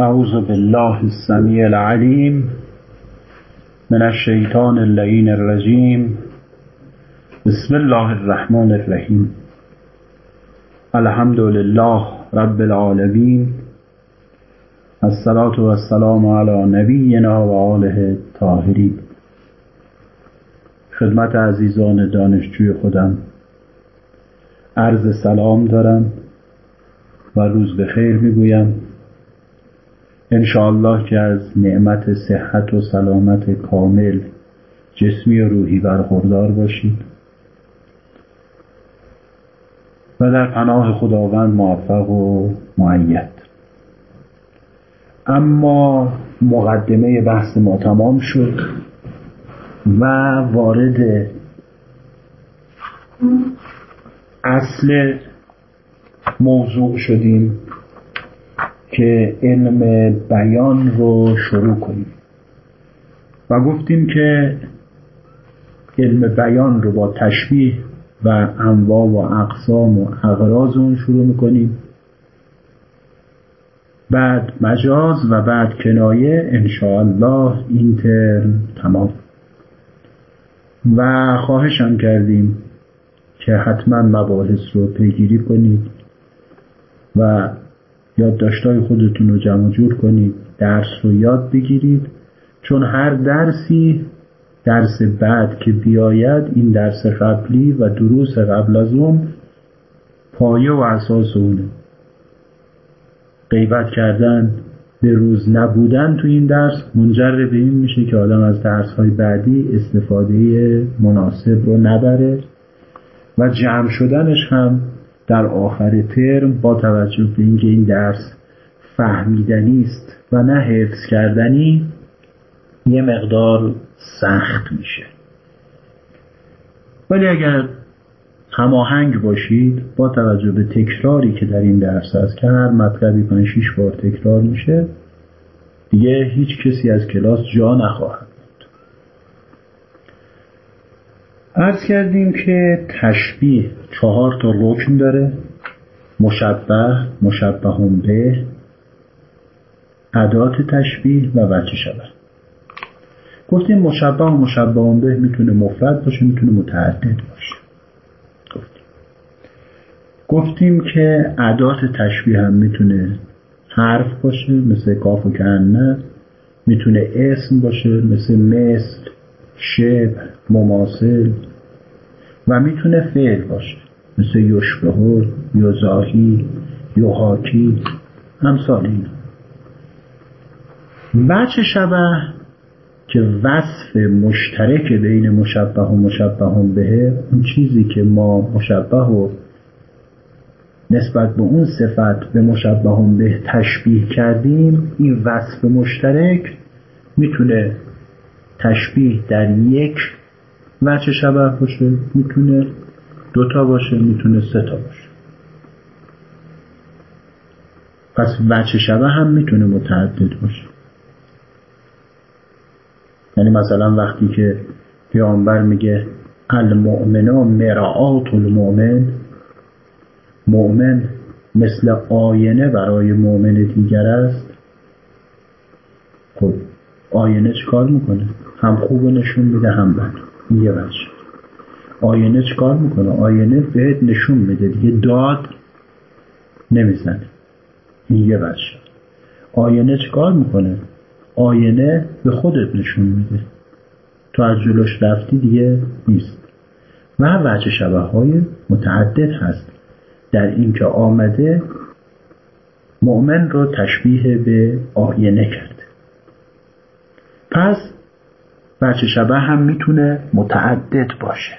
أعوذ بالله السميع العليم من الشيطان اللعين الرجيم. بسم الله الرحمن الرحيم الحمد لله رب العالمين الصلاة والسلام على نبینا و آله الطاهرین. خدمت عزیزان دانشجوی خودم. عرض سلام دارم و روز به خیر می‌گویم. انشاءالله که از نعمت صحت و سلامت کامل جسمی و روحی برخوردار باشید. و در پناه خداوند موفق و معید. اما مقدمه بحث ما تمام شد و وارد اصل موضوع شدیم. که علم بیان رو شروع کنیم. و گفتیم که علم بیان رو با تشبیه و انواع و اقسام و اغراض اون شروع می‌کنیم. بعد مجاز و بعد کنایه انشاءالله این ترم تمام. و خواهشان کردیم که حتما مباحث رو پیگیری کنید و یادداشتهای خودتون رو جمع جور کنید درس رو یاد بگیرید. چون هر درسی درس بعد که بیاید این درس قبلی و دروس قبل از اون پایه و اساس اونه. غیبت کردن به روز نبودن تو این درس منجر به این میشه که آدم از درس های بعدی استفاده مناسب رو نبره و جمع شدنش هم در آخر ترم با توجه به اینکه این درس فهمیدنی است و نه حفظ کردنی یه مقدار سخت میشه. ولی اگر هماهنگ باشید با توجه به تکراری که در این درس هست که هر مطلبی پنج شیش بار تکرار میشه دیگه هیچ کسی از کلاس جا نخواهد. ارز کردیم که تشبیه چهار تا رکن داره. مشبه مشبه به عدات تشبیه و وجه شبه. گفتیم مشبه و مشبه به می‌تونه مفرد باشه می‌تونه متعدد باشه. گفتیم. گفتیم که عدات تشبیه هم می‌تونه حرف باشه مثل کاف و کنه می‌تونه اسم باشه مثل مثل شبه مماثل. و می‌تونه فعل باشه. مثل یشبهو یوزاهی یوحاکی همسال این بچه شبه که وصف مشترک بین مشبه و مشبه به اون چیزی که ما مشبه و نسبت به اون صفت به مشبه به تشبیه کردیم این وصف مشترک می‌تونه تشبیه در یک وچه شبه باشه می‌تونه دوتا باشه می‌تونه سه تا باشه. پس وچه شبه هم می‌تونه متعدد باشه. یعنی مثلا وقتی که پیامبر میگه المؤمنا مرآت المؤمن مؤمن مثل آینه برای مؤمن دیگر است. خب آینه چکار می‌کنه؟ هم خوب نشون میده هم بد. یه وجه آینه چکار می‌کنه؟ آینه بهت نشون میده دیگه. داد نمی‌زنه. این یه وجه آینه چکار می‌کنه؟ آینه به خودت نشون میده. تو از جلوش رفتی دیگه نیست. و وجه شبه های متعدد هست. در اینکه آمده مؤمن رو تشبیه به آینه کرده پس وجه شبه هم می‌تونه متعدد باشه.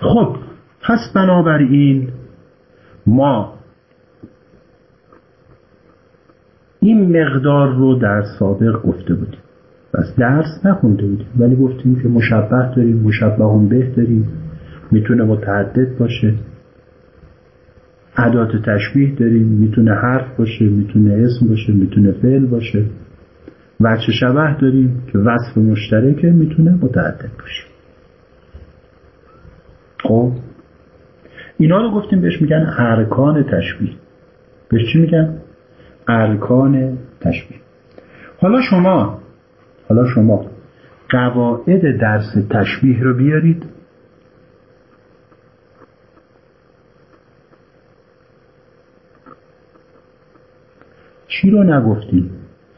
خب پس بنابراین ما این مقدار رو در سابق گفته بودیم. بس درس نخونده بودیم. ولی گفتیم که مشبه داریم مشبه به داریم. می‌تونه متعدد باشه. عدات تشبیه داریم. می‌تونه حرف باشه می‌تونه اسم باشه می‌تونه فعل باشه. وچه شبه داریم که وصف مشترکه می‌تونه متعدد باشه. خب. اینا رو گفتیم بهش میگن ارکان تشبیه. بهش چی میگن؟ ارکان تشبیه. حالا شما حالا شما قواعد درس تشبیه رو بیارید. چی رو نگفتیم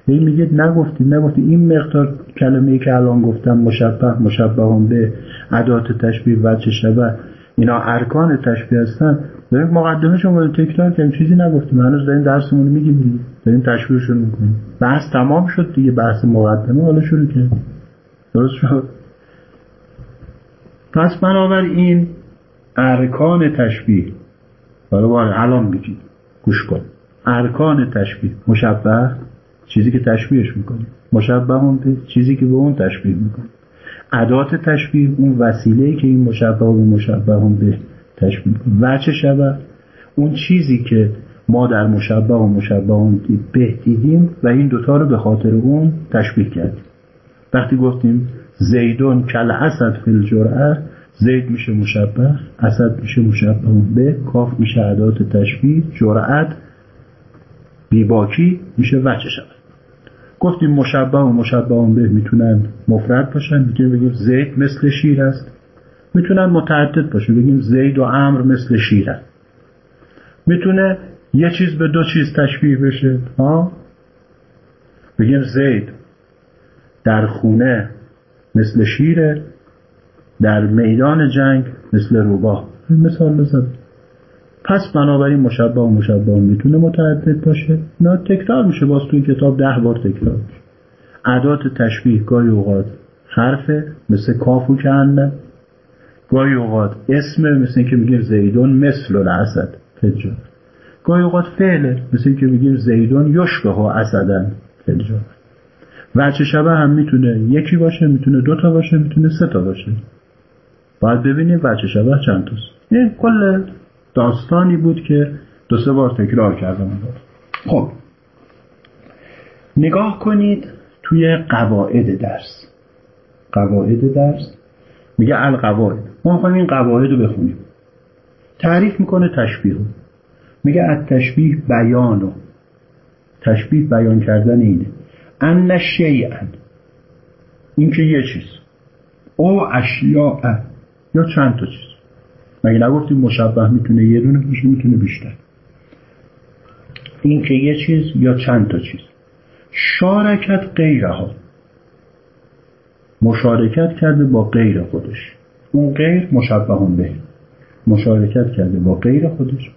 هی میگه نگفتید نگفتید این مقدار کلمه که الان گفتم مشبه مشبه به عدات تشبیه وجه شبه اینا ارکان تشبیه هستن. داریم مقدمه شما تکرار کردیم. چیزی نگفتیم. هنوز داریم درسمون رو میگیم دیگه. داریم تشبیهشون می‌کنیم. بحث تمام شد دیگه بحث مقدمه. حالا شروع کردیم. درست شد. پس بنابراین ارکان تشبیه. حالا الان میگیم گوش کن. ارکان تشبیه. مشبه چیزی که تشبیهش می‌کنیم مشبه به چیزی که به اون تشبیه می‌کنیم ادات تشبیه اون وسیله که این مشبه و مشبه هم به وچه شبه؟ اون چیزی که ما در مشبه و مشبه به دیدیم و این دوتا رو به خاطر اون تشبیه کردیم. وقتی گفتیم زیدون کل اسد فی جرعه زید میشه مشبه اسد میشه مشبه به کاف میشه عدات تشبیه جرعت بیباکی میشه وچه شبه؟ گفتیم مشبه و مشبه به می‌تونن مفرد باشن می‌تونیم بگیم زید مثل شیر است. می‌تونن متعدد باشه. بگیم زید و امر مثل شیره می‌تونه یه چیز به دو چیز تشبیه بشه؟ ها؟ بگیم زید در خونه مثل شیره در میدان جنگ مثل روباه. مثال بزن. پس بنابراین مشبه و مشبه می‌تونه متعدد باشه. نه تکرار میشه. باز توی کتاب ده بار تکرار میشه. عدات تشبیه گاهی اوقات. حرفه مثل کافو کنه گاهی اوقات اسمه مثل اینکه میگیم زیدون مثل الاسد. فجر. گاهی اوقات فعله مثل اینکه میگیم زیدون یشبه ها اسدن. وچه شبه هم می‌تونه یکی باشه می‌تونه دوتا باشه می‌تونه سه تا باشه. باید ببینیم وچه شبه چند تاست این کل داستانی بود که دو سه بار تکرار کردم. خب. نگاه کنید توی قواعد درس. قواعد درس. میگه القواعد. ما می‌خوایم این قواعد رو بخونیم. تعریف می‌کنه تشبیه. میگه از تشبیه بیانو تشبیه بیان کردن اینه. ان شیئا این که یه چیز. او اشیاء. یا چند تا چیز. مگه نگفتیم مشبه می‌تونه یه دونه باشه می‌تونه بیشتر. این که یه چیز یا چند تا چیز. شارکت غیرها. مشارکت کرده با غیر خودش. اون غیر مشبه به مشارکت کرده با غیر خودش.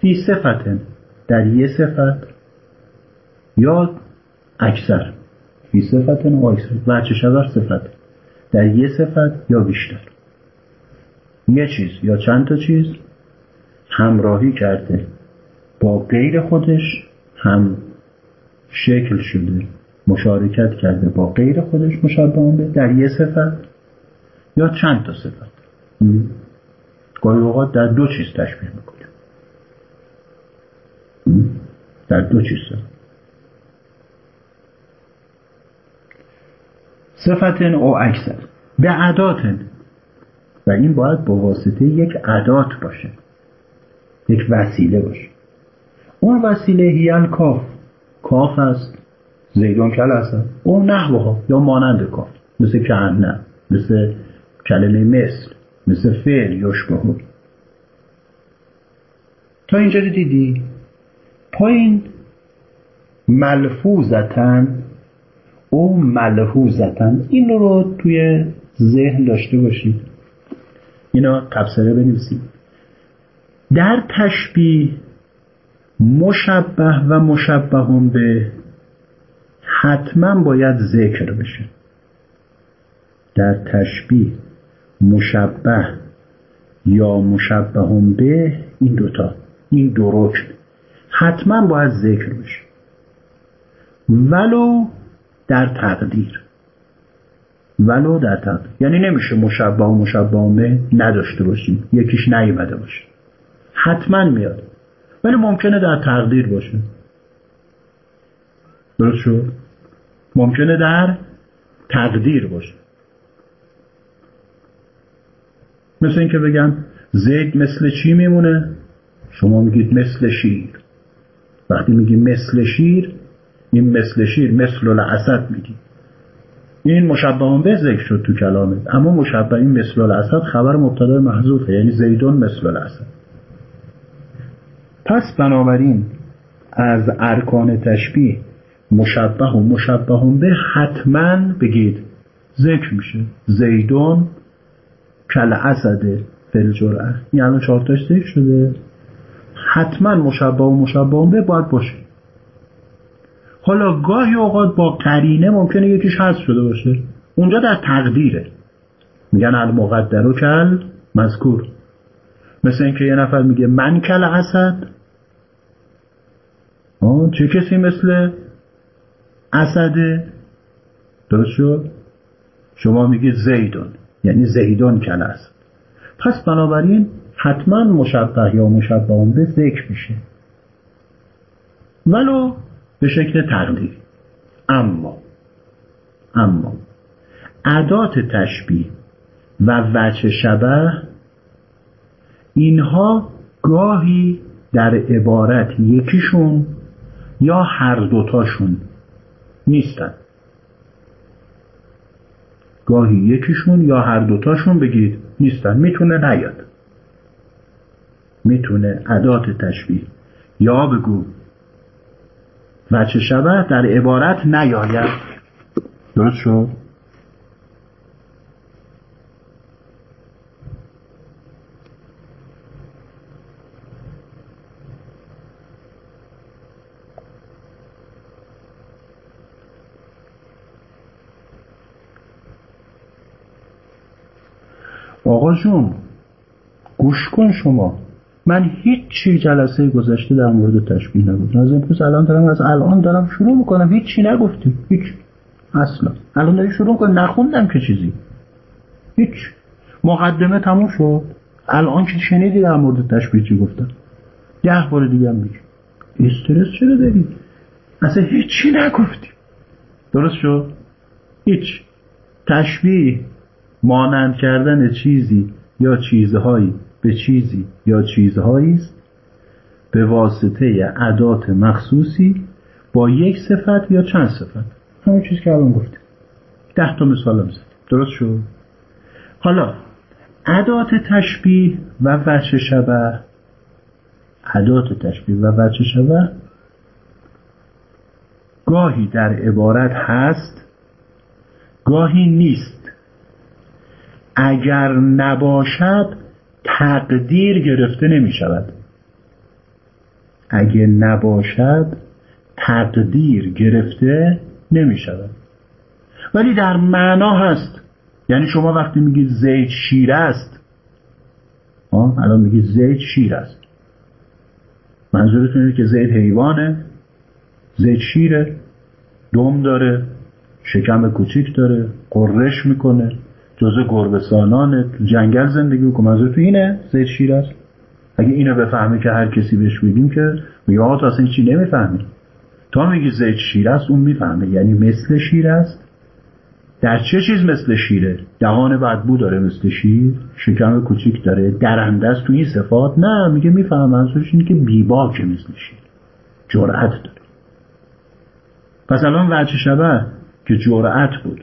فی صفتن در یه صفت یا اکثر. فی صفتن و اکثر. وچه شبر صفت؟ در یه صفت یا بیشتر. یه چیز یا چند تا چیز همراهی کرده با غیر خودش هم شکل شده مشارکت کرده با غیر خودش مشابه در یه صفت یا چند تا صفت گاهی اوقات در دو چیز تشبیه می‌کنه در دو چیز صفت او اکثر. به عداتن. و این باید با واسطه یک عدات باشه. یک وسیله باشه. اون وسیله هیل کاف. کاف است. زیدون کل هستن او نحوه ها یا مانند کاف. مثل کهنه مثل کلمه مثل مثل فعل یشبه تا اینجا دیدی؟ پایین. ملفوظتن او ملحوظتن این رو توی ذهن داشته باشید اینا تبصره بنویسید. در تشبیه مشبه و مشبه به حتما باید ذکر بشه. در تشبیه مشبه یا مشبه به این دوتا. این دو رکن. حتما باید ذکر بشه. ولو در تقدیر. ولو در تقدیر. یعنی نمیشه مشبه و مشبه به نداشته باشیم. یکیش نیومده باشه. حتما میاد. ولی ممکنه در تقدیر باشه. درست شد؟ ممکنه در تقدیر باشه. مثل اینکه بگم زید مثل چی میمونه؟ شما میگید مثل شیر. وقتی میگی مثل شیر این مثل شیر مثل الاسد میگی. این مشبه به ذکر شد تو کلامت اما مشبه این مثل الاسد خبر مبتدا محذوفه یعنی زیدون مثل الاسد پس بنابراین از ارکان تشبیه مشبه و مشبه به حتما بگید ذکر میشه. زیدون کل اسد فل جرعه این الان چهارتاش ذکر شده. حتما مشبه و مشبه به باید باشه. حالا گاهی اوقات با قرینه ممکنه یکیش حذف شده باشه. اونجا در تقدیره. میگن المقدر و کل مذکور. مثل اینکه یه نفر میگه من کل اسد. چه کسی مثل اسده درست شد؟ شما میگید زیدون. یعنی زیدون کل است. پس بنابراین حتما مشبه یا مشبه به ذکر میشه. ولو به شکل تقدیر. اما اما عدات تشبیه و وجه شبه اینها گاهی در عبارت یکیشون یا هر دوتاشون نیستن. گاهی یکیشون یا هر دوتاشون بگید نیستن می‌تونه نیاد. می‌تونه عدات تشبیه. یا بگو. وچه شبه در عبارت نیاید. درست شد؟ آقا جون گوش کن شما. من هیچی جلسه گذشته در مورد تشبیه نگفتم از امروز الان دارم از الان دارم شروع می‌کنم. هیچی نگفتیم. هیچ. اصلا. الان داری شروع کنم نخوندم که چیزی. هیچ. مقدمه تموم شد. الان که شنیدی در مورد تشبیه چی گفتم ده بار دیگه هم میگم استرس چرا داری؟ اصلا هیچی نگفتی. درست شد؟ هیچ. تشبیه. مانند کردن چیزی یا چیزهایی به چیزی یا چیزهایی است؟ به واسطه عدات مخصوصی با یک صفت یا چند صفت؟ همون چیز که الان گفتیم. ده تا مثال هم زد. درست شد؟ حالا عدات تشبیه و وجه شبه عدات تشبیه و وجه شبه گاهی در عبارت هست گاهی نیست. اگر نباشد تقدیر گرفته نمی شود اگه نباشد تقدیر گرفته نمی شود ولی در معنا هست. یعنی شما وقتی میگید زید شیر است الان میگید زید شیر است. منظورتون اینه که زید حیوانه زید شیره دم داره شکم کوچیک داره قررش می‌کنه. جزء گربسانان جنگل زندگی می‌کنه. منظور تو اینه؟ زید شیر است اگه اینو بفهمه که هر کسی بهش بگیم که میگه تو اصلا چی نمی‌فهمی. تا میگی زید شیر است اون می‌فهمه. یعنی مثل شیر است در چه چیز مثل شیره؟ دهان بدبو داره مثل شیر؟ شکم کوچیک داره؟ درنده است تو این صفات؟ نه میگه می‌فهمه. منظورش اینه که بیباکه مثل شیر. جرأت داره. پس الان وجه شبه که جرأت بود.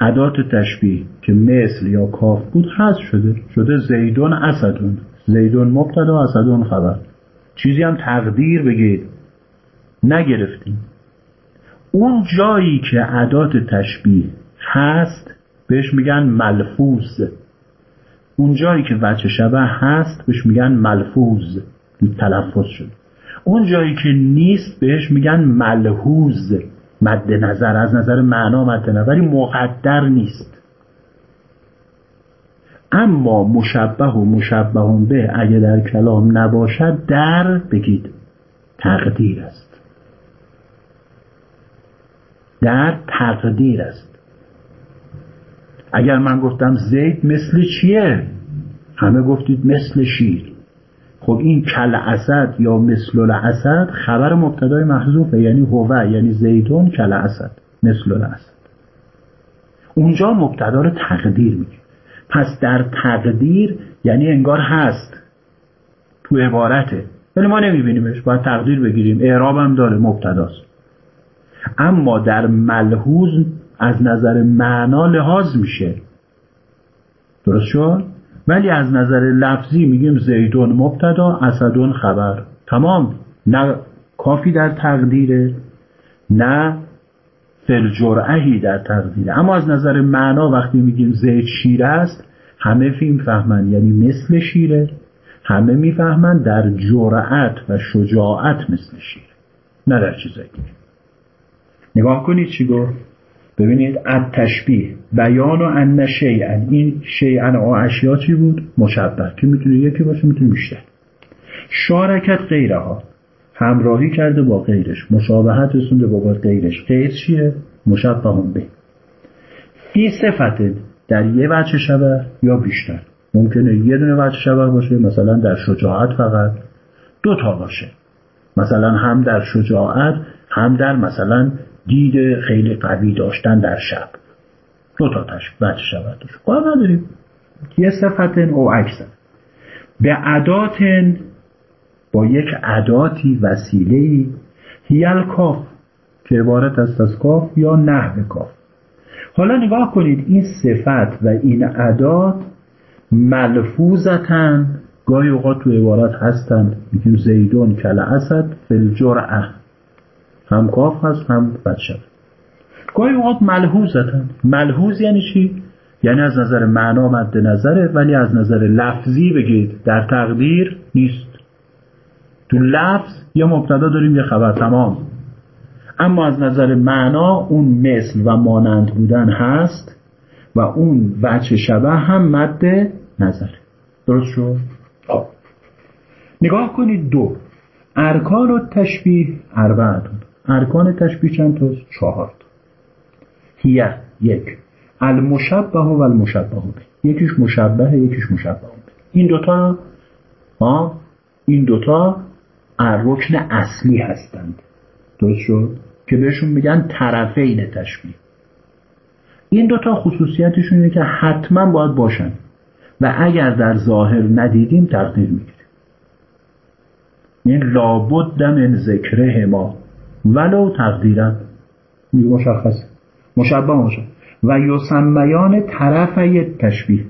عدات تشبیه که مثل یا کاف بود حذف شده. شده زیدون اسدون. زیدون مبتدا اسدون خبر. چیزی هم تقدیر بگید. نگرفتیم. اون جایی که عدات تشبیه هست بهش میگن ملفوظ. اون جایی که وجه شبه هست بهش میگن ملفوظ. تلفظ شد اون جایی که نیست بهش میگن ملحوظ. مد نظر از نظر معنا مد نظر ولی مقدر نیست. اما مشبه و مشبه به اگه در کلام نباشد در بگید تقدیر است. در تقدیر است. اگر من گفتم زید مثل چیه؟ همه گفتید مثل شیر. خب این کل اسد یا مثل الاسد خبر مبتدای محذوفه یعنی هوه یعنی زیدون کل اسد مثل الاسد. اونجا مبتدا رو تقدیر میگه. پس در تقدیر یعنی انگار هست. تو عبارته. ولی ما نمیبینیمش. باید تقدیر بگیریم. اعراب هم داره مبتداست. اما در ملحوظ از نظر معنا لحاظ میشه. درست شد؟ ولی از نظر لفظی میگیم زیدون مبتدا اسدون خبر. تمام. نه کافی در تقدیره نه فلجرعهی در تقدیره. اما از نظر معنا وقتی میگیم زید شیر است همه فیلم فهمن. یعنی مثل شیره. همه می‌فهمن در جرأت و شجاعت مثل شیر نه در چیزایی نگاه کنید چی گفت؟ ببینید از تشبیه بیان و ان شیئن. این شیئن و اشیا چی بود؟ مشبه. که می‌تونه یکی باشه؟ می‌تونه بیشتر. شارکت غیرها. همراهی کرده با غیرش. مشابهت رسونده با غیرش. غیر چیه؟ مشبه هم به. فی صفت در یه بچه شبه یا بیشتر؟ ممکنه یه دونه بچه شبه باشه مثلا در شجاعت فقط دو تا باشه. مثلا هم در شجاعت هم در مثلا دید خیلی قوی داشتن در شب. دو تا بچه شبه داشت کار نداریم. یه صفتن او اکسن به عداتن با یک عداتی وسیله هیل کاف که عبارت است از کاف یا نحو کاف. حالا نگاه کنید این صفت و این عدات ملفوظتن. گاهی اوقات تو عبارت هستند میگیم زیدون کل اسد فلجرعه هم کاف هست هم بچه. گاهی اوقات ملحوظتن. ملحوظ یعنی چی؟ یعنی از نظر معنا مد نظره ولی از نظر لفظی بگید. در تقدیر نیست. تو لفظ یه مبتدا داریم یه خبر. تمام. اما از نظر معنا اون مثل و مانند بودن هست و اون وجه شبه هم مد نظره. درست شد؟ خب. نگاه کنید دو. ارکان و تشبیه اربعتون. ارکان تشبیه چند توست؟ چهار هیه یک. المشبه و المشبه یکیش مشبه یکیش مشبه این دوتا ها؟ این دوتا رکن اصلی هستند. درست شد؟ که بهشون میگن طرفین تشبیه. این دوتا خصوصیتشون اینه که حتما باید باشن و اگر در ظاهر ندیدیم تقدیر می‌گیریم. این لابد من ذکره ما ولو تقدیرن مشخص. مشبه باشه. و یسمیان طرفی تشبیه.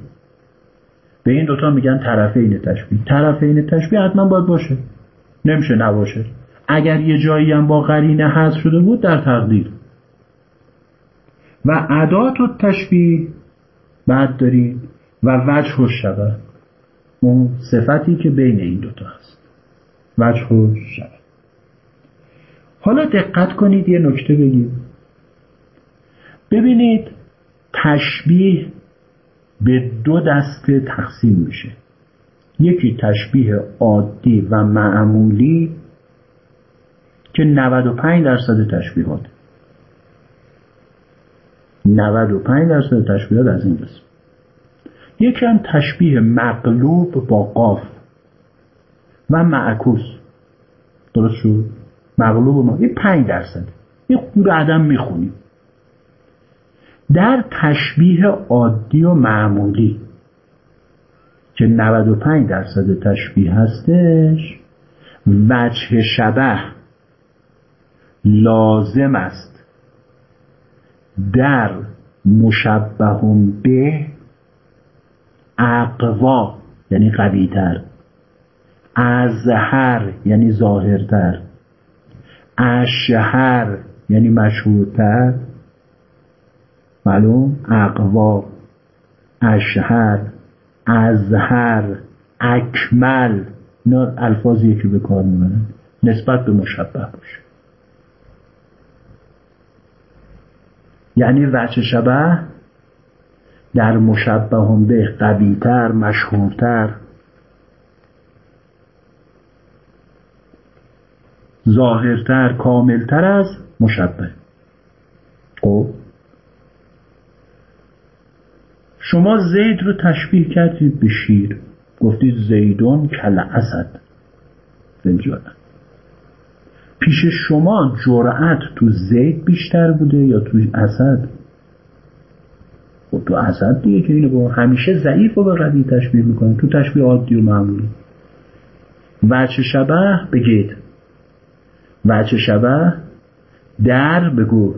به این دوتا میگن طرفین تشبیه. طرفین تشبیه حتما باید باشه. نمیشه نباشه. اگر یه جایی هم با قرینه حذف شده بود در تقدیر. و عدات و تشبیه بعد داریم. و وجه شبه. اون صفتی که بین این دوتا هست. وجه شبه. حالا دقت کنید یه نکته بگیم ببینید تشبیه به دو دسته تقسیم میشه. یکی تشبیه عادی و معمولی که 95 درصد تشبیهات. 95 درصد تشبیهات از این قسم. یکی هم تشبیه مقلوب با قاف و معکوس. درست شد؟ مغلوب ما. این 5 درصد. این خود عدم می‌خونیم. در تشبیه عادی و معمولی که 95 درصد تشبیه هستش وجه شبه لازم است در مشبه به اقوا یعنی قویتر ازهر یعنی ظاهرتر. اشهر یعنی مشهورتر معلوم؟ اقوا اشهر ازهر اکمل اینا الفاظیه که به کار می‌برن. نسبت به مشبه باشه. یعنی وجه شبه در مشبه به قویتر مشهورتر. ظاهرتر کاملتر از مشبه. خب؟ شما زید رو تشبیه کردید به شیر. گفتید زیدون کل اسد. پیش شما جرأت تو زید بیشتر بوده یا تو اسد؟ خب تو اسد دیگه که اینو با همیشه ضعیف و به قوی تشبیه می‌کنه. تو تشبیه عادی و معمولی. وچه شبه بگید وچه شبه؟ در بگو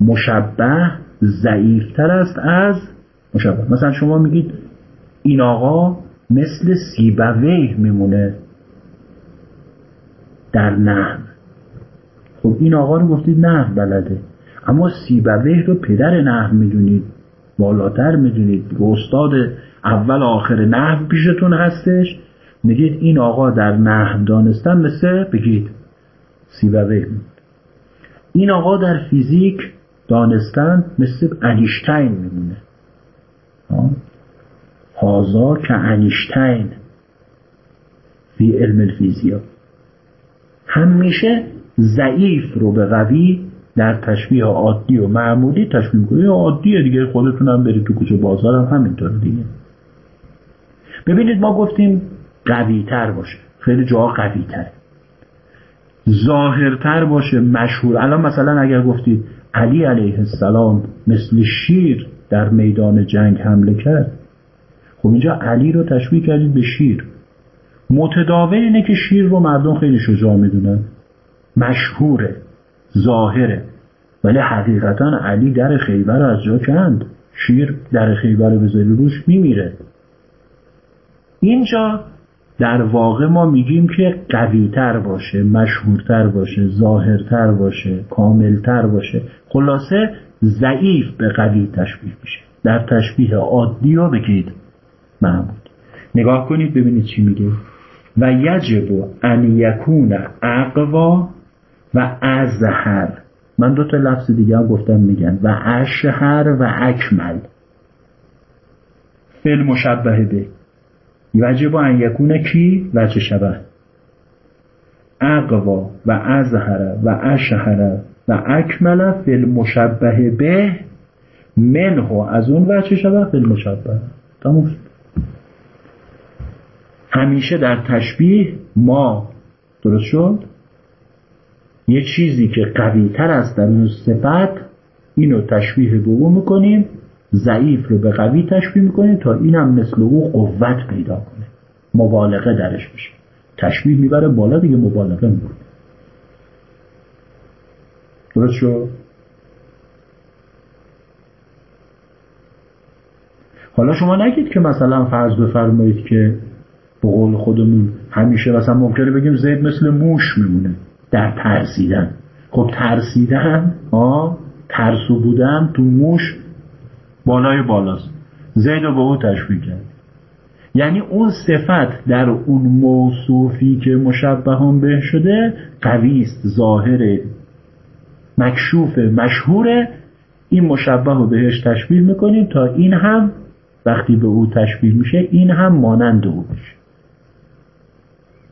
مشبه ضعیفتر است از مشبه. مثلا شما میگید این آقا مثل سیبویه میمونه در نحو خب این آقا رو گفتید نحو بلده. اما سیبویه رو پدر نحو می‌دونید بالاتر می‌دونید. استاد اول آخر نحو پیشتون هستش. میگید این آقا در نحو دانستن مثل بگید سیبویه این آقا در فیزیک دانستن مثل انیشتین میمونه. هازا که انیشتین. فی علم الفیزیا. همیشه ضعیف رو به قوی در تشبیه عادی و معمولی تشبیه می‌کنه. عادیه دیگه خودتون هم برید تو کوچه بازار هم همینطور دیگه. ببینید ما گفتیم قوی تر باشه. خیلی جا قوی تره ظاهرتر باشه مشهور. الان مثلا اگر گفتید علی علیه السلام مثل شیر در میدان جنگ حمله کرد خب اینجا علی رو تشبیه کردید به شیر. متداول اینه که شیر رو مردم خیلی شجاع می‌دونن. مشهوره ظاهره. ولی حقیقتا علی در خیبر از جا کند. شیر در خیبر بذاری روش میمیره. اینجا در واقع ما میگیم که قویتر باشه مشهورتر باشه ظاهرتر باشه کاملتر باشه. خلاصه ضعیف به قوی تشبیه میشه. در تشبیه عادی رو بگید. معمود نگاه کنید ببینید چی میگه. و یجب ان یکون اقوا و ازهر من دو تا لفظ دیگه هم گفتم میگن. و اشهر و اکمل. فعل مشبه به. یجب ان یکون کی؟ وجه شبه. اقوا و ازهر و اشهر و اکمل فعل مشبه به منه. از اون وجه شبه فعل مشبه تموم همیشه در تشبیه ما. درست شد؟ یه چیزی که قوی تر است در اون صفت اینو تشبیه به او می‌کنیم. ضعیف رو به قوی تشبیه می‌کنیم تا اینم مثل او قوت پیدا کنه. مبالغه درش بشه. تشبیه می‌بره بالا دیگه مبالغه می‌کنه درست شد؟ حالا شما نگید که مثلا فرض بفرمایید که به قول خودمون همیشه مثلا ممکنه بگیم زید مثل موش میمونه در ترسیدن. خب ترسیدن آه ترسو بودن تو موش بالای بالاست. زید رو به او تشبیه کرد. یعنی اون صفت در اون موصوفی که مشبهان به شده قویست ظاهره مکشوف مشهوره. این مشبه رو بهش تشبیه می‌کنیم تا این هم وقتی به او تشبیه میشه این هم مانند او بشه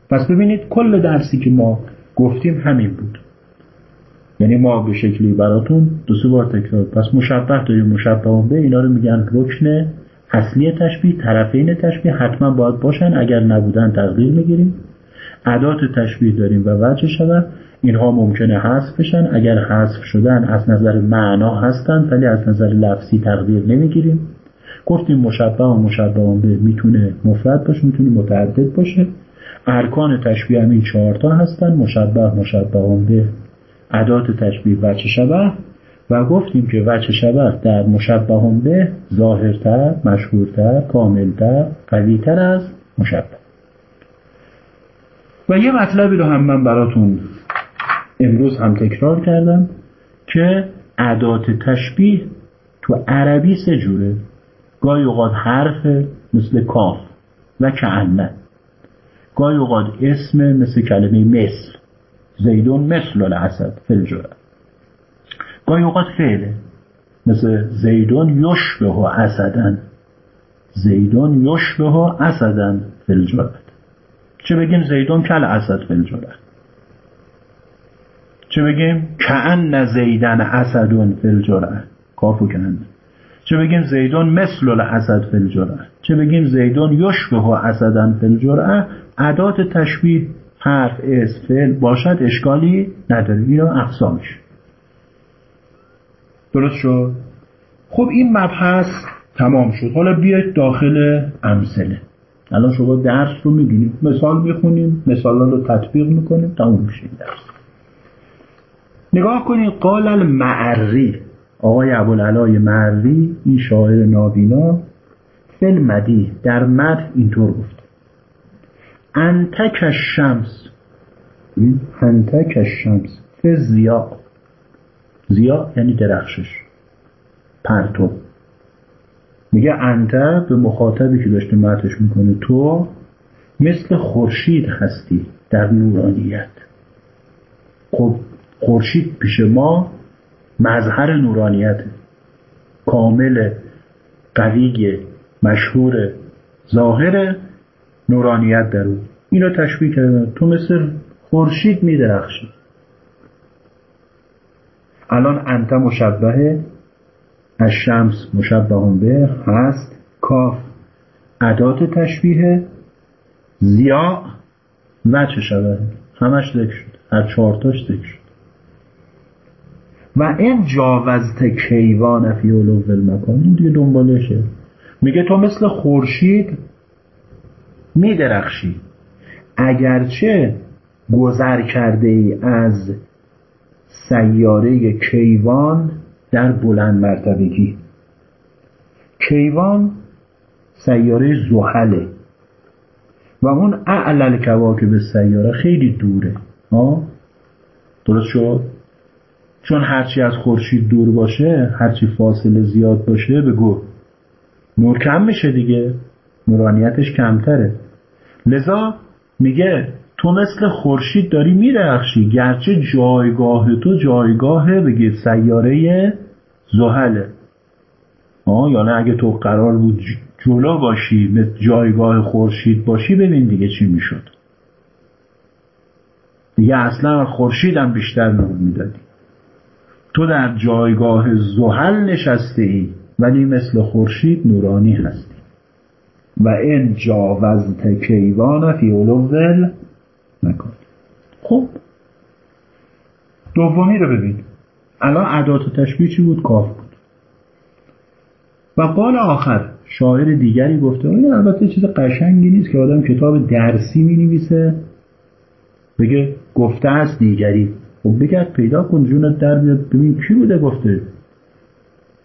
پس ببینید کل درسی که ما گفتیم همین بود. یعنی ما به شکلی براتون دو سه بار تکرار. پس مشبه داریم مشبه به اینا رو میگن رکن اصلی تشبیه طرفین تشبیه حتما باید باشن اگر نبودن تقدیر می‌گیریم. عدات تشبیه داریم و وجه شود؟ اینها ممکنه حذف بشن. اگر حذف شدن از نظر معنا هستن ولی از نظر لفظی تقدیر نمی‌گیریم. گفتیم مشبه و مشبه به می‌تونه مفرد باشه می‌تونه متعدد باشه. ارکان تشبیه همین چهارتا هستن. مشبه مشبه به عدات تشبیه وچه شبه؟ و گفتیم که وچه شبه در مشبه به ظاهرتر مشهورتر کاملتر قویتر از مشبه. و یه مطلبی رو هم من براتون امروز هم تکرار کردم که عدات تشبیه تو عربی سه جوره. گاهی اوقات حرف مثل کاف و کعنه گاهی اوقات اسم مثل کلمه مثل. زیدون مثل الاسد فلجره گاهی اوقات فعله. مثل زیدون یشبه و اسدن زیدون یشبه و اسدن فلجره چه بگیم زیدون کل اسد فلجره چه بگیم کعن زیدن اسدون فلجره کافو کن چه بگیم زیدون مثل الاسد فلجره چه بگیم زیدون یشبه و اسدن فلجره عدات تشبیه حرف اسم فعل باشد اشکالی نداره. اینا اقسامش. درست شد؟ خب این مبحث تمام شد. حالا بیاید داخل امثله. الان شما درس رو می‌دونید. مثال می‌خونیم مثال رو تطبیق می‌کنیم. تموم میشه درس. نگاه کنید قال المعری. آقای ابوالعلای معری این شاعر نابینا فل مدی در مد اینطور گفت. انتک شمس انتک شمس فه زیا زیا یعنی درخشش. پرتو. میگه انت به مخاطبی که داشته متش می‌کنه تو مثل خورشید هستی در نورانیت. خب خورشید پیش ما مظهر نورانیت کامل قوی مشهور ظاهر نورانیت در او. اینو تشبیه کردن تو مثل خورشید میدرخشی. الان انت مشبهه از شمس مشبه به هست کاف. ادات تشبیه زیا و چه شبه. همش ذکر شد. هر چهارتاش ذکر شد. و این جاوزت کیوان فی علو المکان این دیگه دنبالشه. میگه تو مثل خورشید میدرخشی. اگرچه گذر کرده ای از سیاره کیوان در بلند مرتبگی. کیوان سیاره زحله و اون اعلل کواکب سیاره خیلی دوره. ها؟ درست شد؟ چون هرچی از خورشید دور باشه هرچی فاصله زیاد باشه بگو. نور کم میشه دیگه. نورانیتش کمتره. لذا میگه تو مثل خورشید داری میرخشی گرچه جایگاه تو جایگاه بگید سیاره زحله آه یعنی اگه تو قرار بود جلو باشی مثل جایگاه خورشید باشی ببین دیگه چی می‌شد. دیگه اصلا خورشیدم بیشتر نور می‌دادی. تو در جایگاه زحل نشسته ای ولی مثل خورشید نورانی هستی. و این جاوزت کیوان فی ول نکن. خب. دومی رو ببین. الان عدات تشبیه چی بود؟ کاف بود. و قال آخر شاعر دیگری گفته این البته چیز قشنگی نیست که آدم کتاب درسی می نویسه بگه گفته است دیگری. خب بگرد پیدا کن جونت در بیاد ببین کی بوده گفته.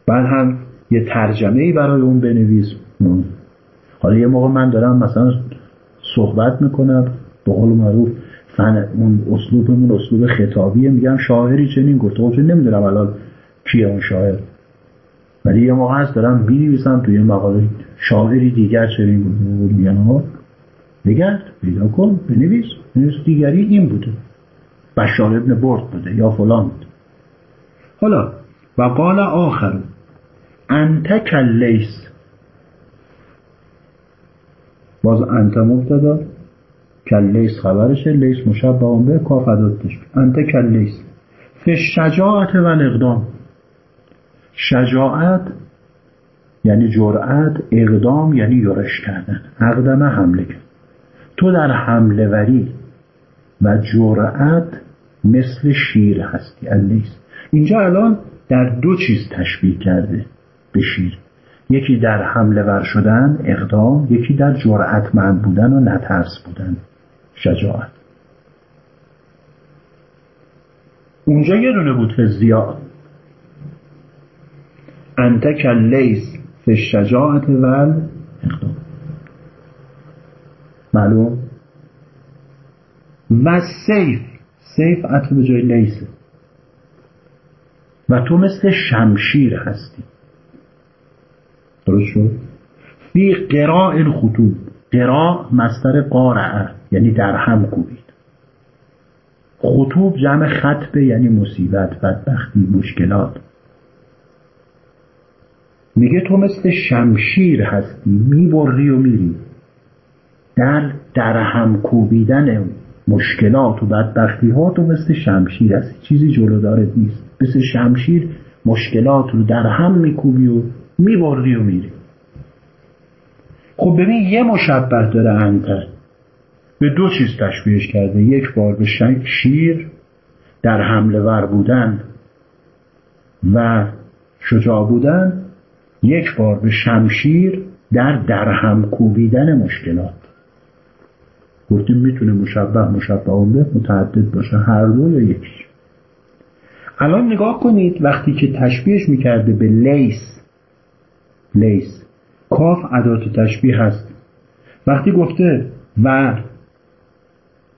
بعد هم یه ترجمه ای برای اون بنویس. حالا یه موقع من دارم مثلا صحبت می‌کنم به قول معروف فن اون اسلوبمون اسلوب خطابیه میگم شاعری چنین گفته. خب نمی‌دونم الان کیه اون شاعر. ولی یه موقع هست دارم بینویسم توی مقاله شاعری دیگر چنین گفته. میگن ها بگرد پیدا کن بنویس. بنویس دیگری این بوده. بشار ابن برد بوده یا فلان بوده. حالا و قال آخر انت کلیس باز انت مبتدا کلیس خبرشه لیس مشبه به کاف عدد انت کلیس. فی شجاعت و اقدام شجاعت یعنی جرأت اقدام یعنی یورش کردن. اقدم حمله کرد. تو در حمله وری و جرأت مثل شیر هستی. الیس. اینجا الان در دو چیز تشبیه کرده به شیر. یکی در حمله ور شدن اقدام یکی در جرأتمند بودن و نترس بودن. شجاعت. اونجا یه دونه بود فزیا انتک لیس فی شجاعت و اقدام معلوم؟ و سیف. سیف عطف به جای لیسه و تو مثل شمشیر هستی. درست شد؟ فی قراء خطوب قراء مستر قارعه یعنی در هم کوبید. خطوب جمع خطبه یعنی مصیبت بدبختی مشکلات. میگه تو مثل شمشیر هستی می‌بری و میری. در در هم کوبیدن مشکلات و بدبختی ها تو مثل شمشیر هستی چیزی جلودارت نیست. مثل شمشیر مشکلات رو در هم میکوبی و می‌بری و میری. خب ببین یه مشبه داره انتر. به دو چیز تشبیهش کرده. یک بار به شیر در حمله ور بودن و شجاع بودن. یک بار به شمشیر در درهم کوبیدن مشکلات. گفتیم می‌تونه مشبه مشبه به متعدد باشه هر دو یا یکیش. الان نگاه کنید وقتی که تشبیهش می‌کرده به لیس لیس کاف عدات تشبیه هست. وقتی گفته و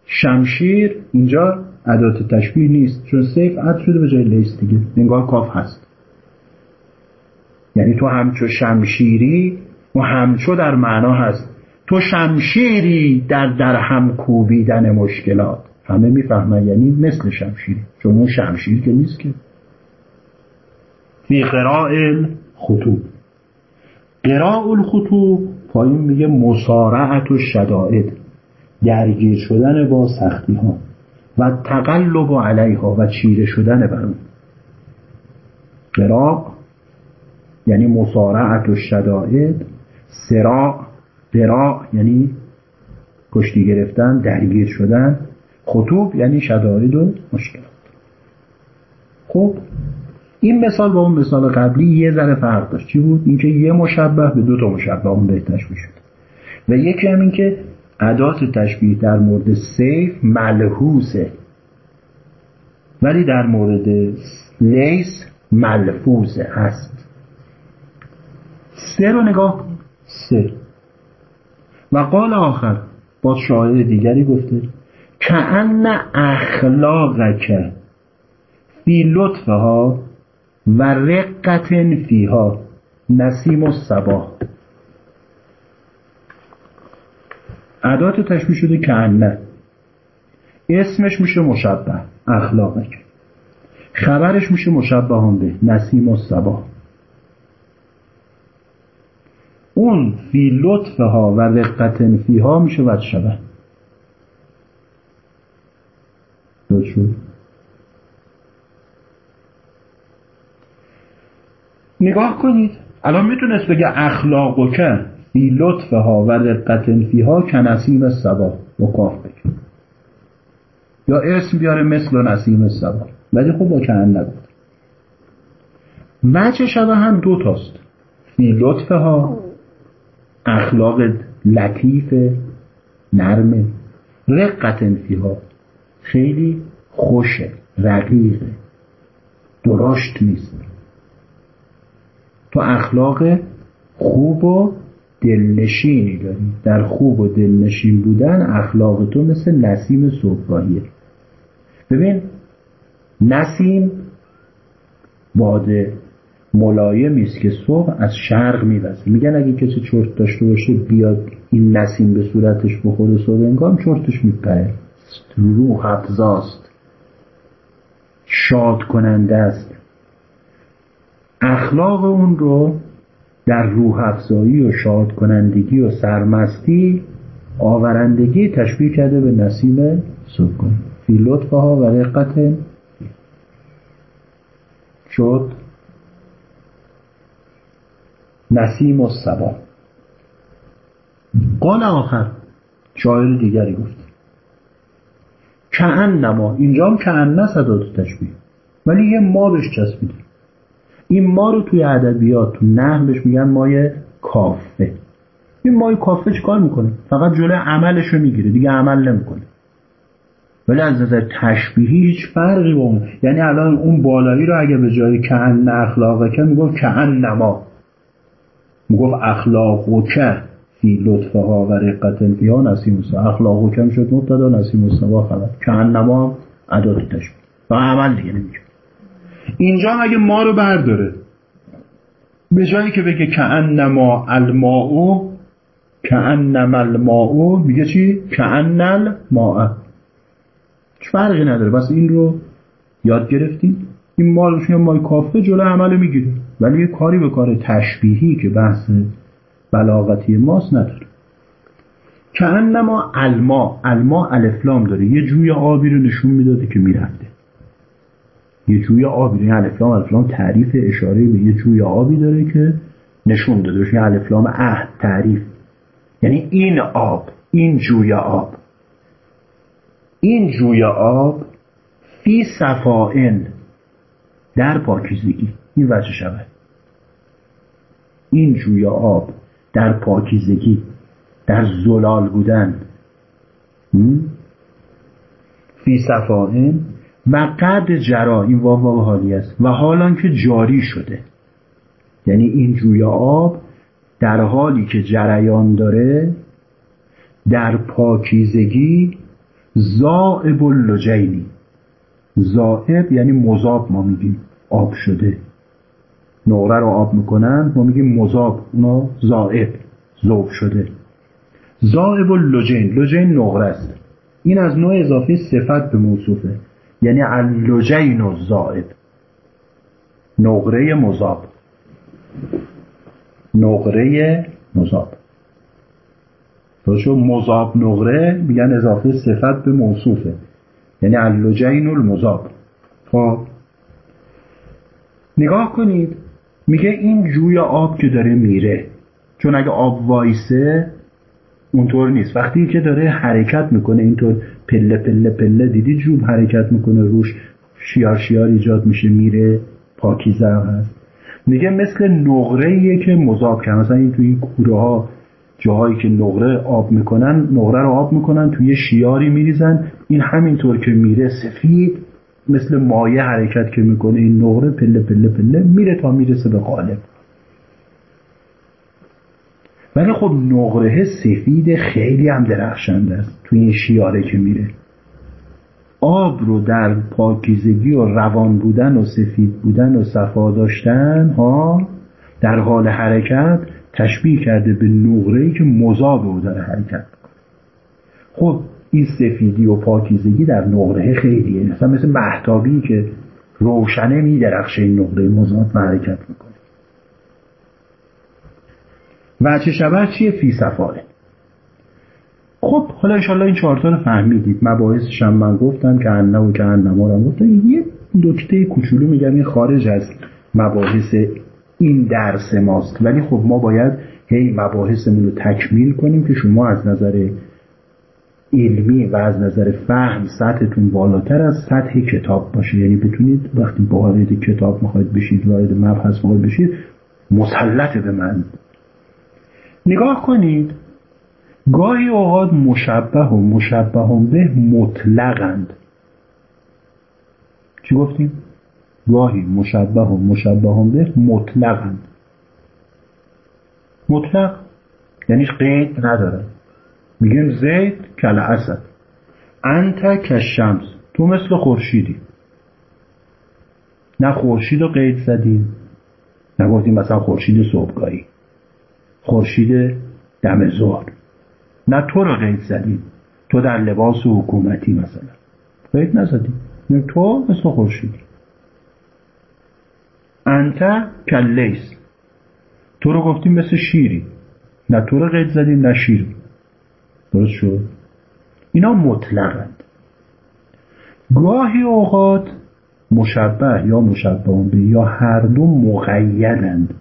شمشیر اینجا عدات تشبیه نیست. چون سیف عد شده به جای لیس دیگه. انگار کاف هست. یعنی تو همچو شمشیری و همچو در معنا هست. تو شمشیری در در هم کوبیدن مشکلات. همه می‌فهمن یعنی مثل شمشیری. چون اون شمشیر که نیست که. فی قراء خطوب قراء الخطوب پایین میگه مسارعت و شدائد درگیر شدن با سختی ها و تقلب علیها و چیره شدن بر اون. یعنی مسارعت و شدائد سراع قراء یعنی کشتی گرفتن درگیر شدن خطوب یعنی شدائد و مشکلات. خب این مثال با اون مثال قبلی یه ذره فرق داشت. چی بود؟ اینکه یه مشبه به دو تا مشبه اون به تشبیه شد. و یکی هم این که عدات تشبیه در مورد سیف ملحوسه. ولی در مورد لیس ملفوظه هست. سه رو نگاه سه. و قال آخر با شاعر دیگری گفته که ان اخلاقک فی لطفها و رقت فیها. نسیم و سبا عدات تشبیه شده که انه. اسمش میشه مشبه اخلاقک خبرش میشه مشبه به نسیم و سبا اون فی لطفها و رقت فیها میشه ود شبه. نگاه کنید. الان می‌تونست بگه اخلاق و که فی لطفها و رقت فیها که نسیم سبا و کاف بگه یا اسم بیاره مثل نسیم سبا ولی خب با چند نگفت وجه شبه هم دو تاست. فی لطفها اخلاق لطیف نرمه رقت فیها. خیلی خوشه رقیقه درشت نیست. تو اخلاق خوب و دلنشینی داری. در خوب و دلنشین بودن اخلاق تو مثل نسیم صبحگاهیه ببین نسیم باد ملایمی است که صبح از شرق میوزه میگن اگه کسی چرت داشته باشه بیاد این نسیم به صورتش بخوره صبح انگام چرتش میپره. روح افزاست. شاد کننده است. اخلاق اون رو در روح افزایی و شاد کنندگی و سرمستی آورندگی تشبیه کرده به نسیم صبح فی لطفها و رقت شد نسیم و سبا. قال آخر شاعر دیگری گفت. کعن نما اینجا هم کعن صدات تشبیه ولی یه ما بهش چسبیده. این ما رو توی ادبیات تو بهش میگن مای کافه. این مای کافه کار می‌کنه؟ فقط جلوی عملش رو می‌گیره دیگه عمل نمی‌کنه. ولی از نظر تشبیهی هیچ فرقی با اون. یعنی الان اون بالایی رو اگه به جای کهن اخلاقه که می‌گفت کهن نما می‌گفت اخلاق و که فی لطفه ها و رقت فیها نسیم اخلاق و کم شد مبتدا نسیم با خبر کهن نما عداد تشبیه. و عمل دیگه نمیگه. اینجا اگه ما رو برداره. به جایی که بگه کأنما الماء کأنما الماء میگه چی؟ کأن الماء. فرقی نداره. بس این رو یاد گرفتیم. این ما رو مای کافه جلو عمل می‌گیره. ولی یه کاری به کار تشبیهی که بحث بلاغتی ماست نداره. که انما الما الما الفلام داره. یه جوی آبی رو نشون می‌داده که می‌رفته. یه جوی آبی یعنی الفلام الفلام تعریف اشاره به یه جوی آبی داره که نشون داده یعنی الفلام عهد تعریف. یعنی این آب این جوی آب. این جوی آب فی صفائن در پاکیزگی. این وجه شود این جوی آب در پاکیزگی در زلال بودن. فی صفائن و قد جرا این واو واو حالی است. و حالان که جاری شده. یعنی این جوی آب در حالی که جریان داره در پاکیزگی زائب اللجینی زائب یعنی مذاب ما میگیم. آب شده. نقره رو آب می‌کنن ما میگیم مذاب. اونا زائب ذوب شده. زائب اللجین. لجین نقره است. این از نوع اضافه صفت به موصوفه. یعنی اللجین و زائب نقره مذاب. نقره مذاب. تو مذاب نقره میگن اضافه صفت به موصوفه. یعنی اللجین المذاب. خب. نگاه کنید. میگه این جوی آب که داره میره. چون اگه آب وایسه اونطور نیست. وقتی که داره حرکت می‌کنه اینطور پله پله پله دیدی جوب حرکت می‌کنه روش شیار شیار ایجاد میشه میره پاکیزه هست. میگه مثل نقره که مذاب کرد. مثلا این توی این کوره ها جاهایی که نقره آب می‌کنن نقره رو آب می‌کنن توی شیاری میریزن. این همینطور که میره سفید مثل مایه حرکت که می‌کنه این نقره پله پله پله میره تا می‌رسه به قالب ولی خب نقره سفید خیلی هم درخشنده است توی این شیاره که میره. آب رو در پاکیزگی و روان بودن و سفید بودن و صفا داشتن ها در حال حرکت تشبیه کرده به نقره که مذاب او داره حرکت. خب این سفیدی و پاکیزگی در نقره خیلیه. مثلا مثل محتابی که روشنه میدرخشه این نقره مذاب حرکت می‌کنه. وچه شبه چیه فی صفاره خب حالا انشالله این چهارتا رو فهمیدید. هم من گفتم که انه و که انما رو گفتم یه دکته کوچولو میگم این خارج از مباحث این درس ماست. ولی خب ما باید هی مباحثمون رو تکمیل کنیم که شما از نظر علمی و از نظر فهم سطحتون بالاتر از سطح کتاب باشه. یعنی بتونید وقتی وارد کتاب می‌خواید بشید وارد مبحث می‌خواید بشید مسلط به من نگاه کنید. گاهی اوقات مشبه و مشبه به مطلقند. چی گفتیم؟ گاهی مشبه و مشبه به مطلقند. مطلق یعنی قید نداره. میگیم زید کل اسد. انت کشمس تو مثل خورشیدی. نه خورشید رو قید زدیم. نگفتیم مثلا خورشید صبحگاهی. خورشید دم ظهر نه تو رو قید زدیم. تو در لباس حکومتی مثلا. قید نزدیم. تو مثل خورشید. انت کلیس. تو رو گفتیم مثل شیری. نه تو رو قید زدیم نه شیر درست شد؟ اینا مطلقند. گاهی اوقات مشبه یا مشبه به یا هر دو مقیدند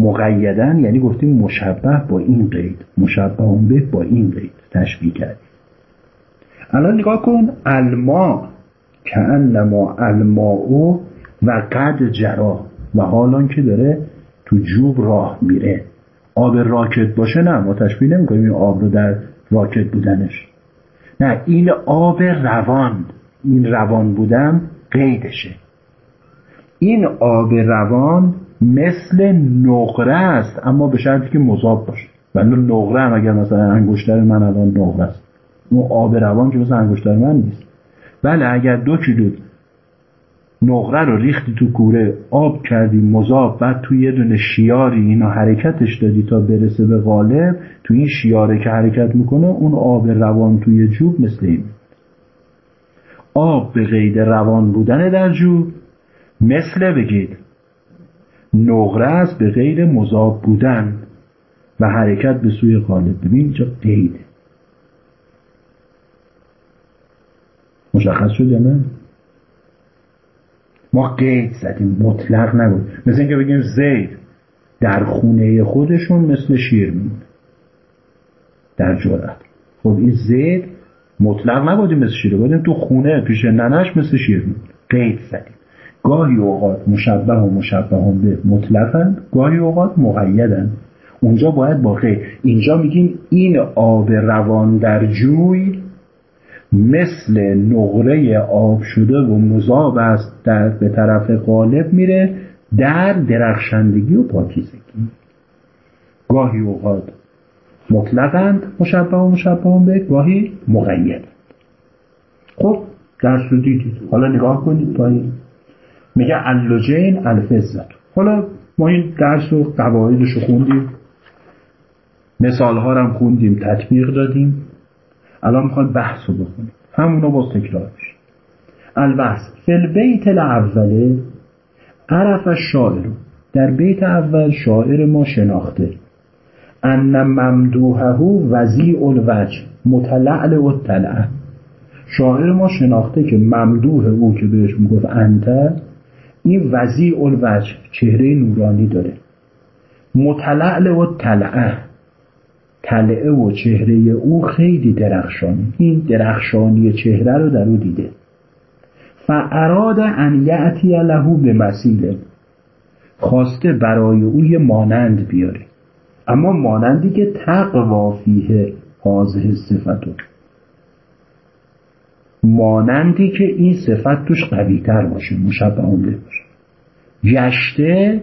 مقیدن یعنی گفتیم مشبه با این قید مشبه به با این قید تشبیه کردیم. الان نگاه کن الما که انما الماء و قد جرا. و حالان که داره تو جوب راه میره. آب راکت باشه نه ما تشبیه نمی‌کنیم این آب رو در راکت بودنش. نه این آب روان این روان بودن قیدشه. این آب روان مثل نقره است اما به شرطی که مذاب باشه. ولی نقره هم اگر مثلا انگشتر من الان نقره است. اون آب روان که مثل انگشتر من نیست. بله اگر دو کیلو نقره رو ریختی تو کوره آب کردی مذاب بعد تو یه دونه شیاری اینا حرکتش دادی تا برسه به غالب تو این شیاره که حرکت می‌کنه اون آب روان توی جوب مثل این. آب به قید روان بودن در جوب. مثل بگید نقره است به غیر مذاب بودن و حرکت به سوی غالب ببین اینجا قیده مشخص شد نه؟ ما قید زدیم مطلق نبود. مثل اینکه بگیم زید در خونه خودشون مثل شیر میمونه. در جرأت. خب این زید مطلق نبودیم مثل شیر. بودیم تو خونه پیش ننش مثل شیر بود قید زدیم. گاهی اوقات مشبه و مشبه هم به مطلقن گاهی اوقات مقیدن اونجا باید با اینجا میگیم این آب روان در جوی مثل نقره آب شده و مذاب است در به طرف غالب میره در درخشندگی و پاکیزگی. گاهی اوقات مطلقند مشبه و مشبه به گاهی مقید خب درس رو دیدید حالا نگاه کنید پایین. میگه اللجین الفزت حالا ما این درس و قواعدش رو خوندیم. مثال ها هم خوندیم تطبیق دادیم. الان می‌خوایم بحث رو بکنیم همونو باز تکرار بشه البحث فی بیت الاوله عرف الشاعر. در بیت اول شاعر ما شناخته. ان ممدوحه وزیع الوجه متلعل و شاعر ما شناخته که ممدوح او که بهش می‌گفت انت این وزیع الوجه چهره نورانی داره. متلعل و تلعه تلعه و چهره او خیلی درخشانی این درخشانی چهره رو در او دیده. فاراد ان یعتی له به مسیله خواسته برای او یه مانند بیاره. اما مانندی که تقوا فیه حاضه صفتو مانندی که این صفت توش قوی تر باشه مشبه باشه. گشته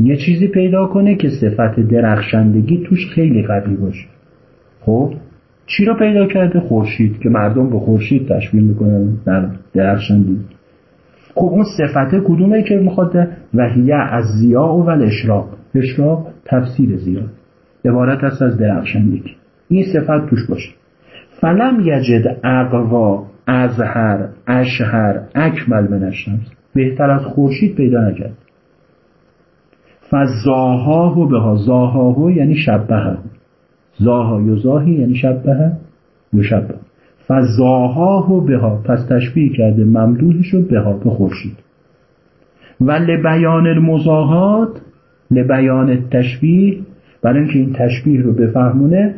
یه چیزی پیدا کنه که صفت درخشندگی توش خیلی قوی باشه. خب چی رو پیدا کرده خورشید؟ که مردم به خورشید تشبیه می‌کنن در درخشندگی. خب اون صفت کدومه که می‌خواد؟ وحیه از زیا و اشراق. اشراق تفسیر زیاد عبارت است از درخشندگی. این صفت توش باشه. فلم یجد اقوا ازهر اشهر اکمل من الشمس بهتر از خورشید پیدا نکرد. فزاهاه بها. زاهاه یعنی شبهه. زاها یزاهی یعنی شبهه فزاهاه بها. پس تشبیه کرده ممدوحش رو بها به خورشید. و لبیان المزاهات لبیان تشبیه. برای اینکه این تشبیه رو بفهمونه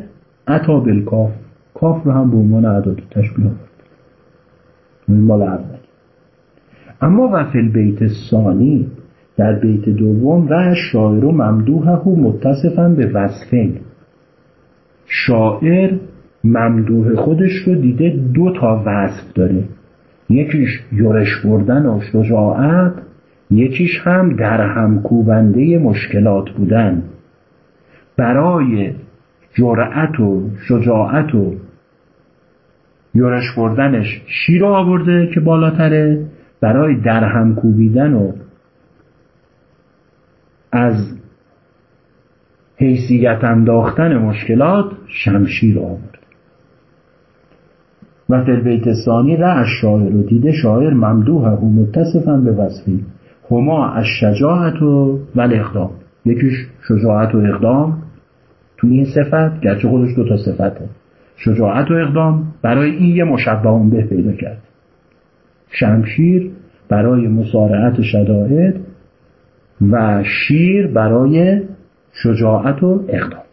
عطا بالکاف. کاف رو هم به عنوان عداد تشبیه. مال اول. اما و فی البیت ثانی در بیت دوم و شاعر و ممدوحه متصفا به وصفین. شاعر ممدوح خودش رو دیده دو تا وصف داره. یکیش یورش بردن و شجاعت یکیش هم در همکوبنده مشکلات بودن. برای جرأت و شجاعت و یورش بردنش شیر آورده که بالاتره برای درهم کوبیدن و از حیثیت انداختن مشکلات شمشیر آورد و فی البیت ثانی رأش شاعر رو دیده شاعر ممدوح و متصفا به وصفی هما از شجاعت و اقدام یکیش شجاعت و اقدام تو این صفت گرچه خودش دو تا صفته. شجاعت و اقدام برای این یه مشبه به پیدا کرد. شمشیر برای مسارعت شدائد و شیر برای شجاعت و اقدام.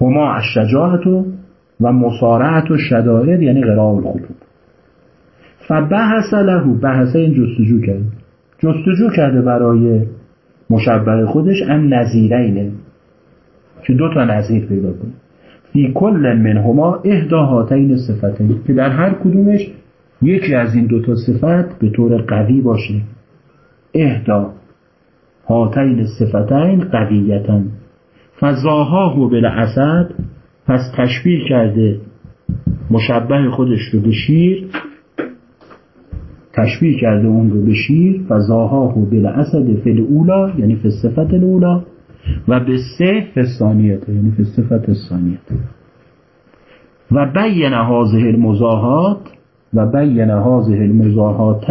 هما از شجاعت و و مسارعت و شدائد یعنی قراء الخطوب. فبحث له بحث این جستجو کرد. جستجو کرده برای مشبه خودش ان نظیرینه که دو تا نظیر پیدا کنه. فی کل منهما اهدا هاتین صفتین که در هر کدومش یکی از این دو تا صفت به طور قوی باشه. اهدا هاتین صفتین قویتن. و بالعصد پس تشبیه کرده مشبه خودش رو به شیر تشبیه کرده اون رو به شیر و بالعصد فل اولا یعنی فصفت الاولا و به سه فستانیت یعنی فصفت الثانیت و بین هازه المزاحات و بین هازه المزاحات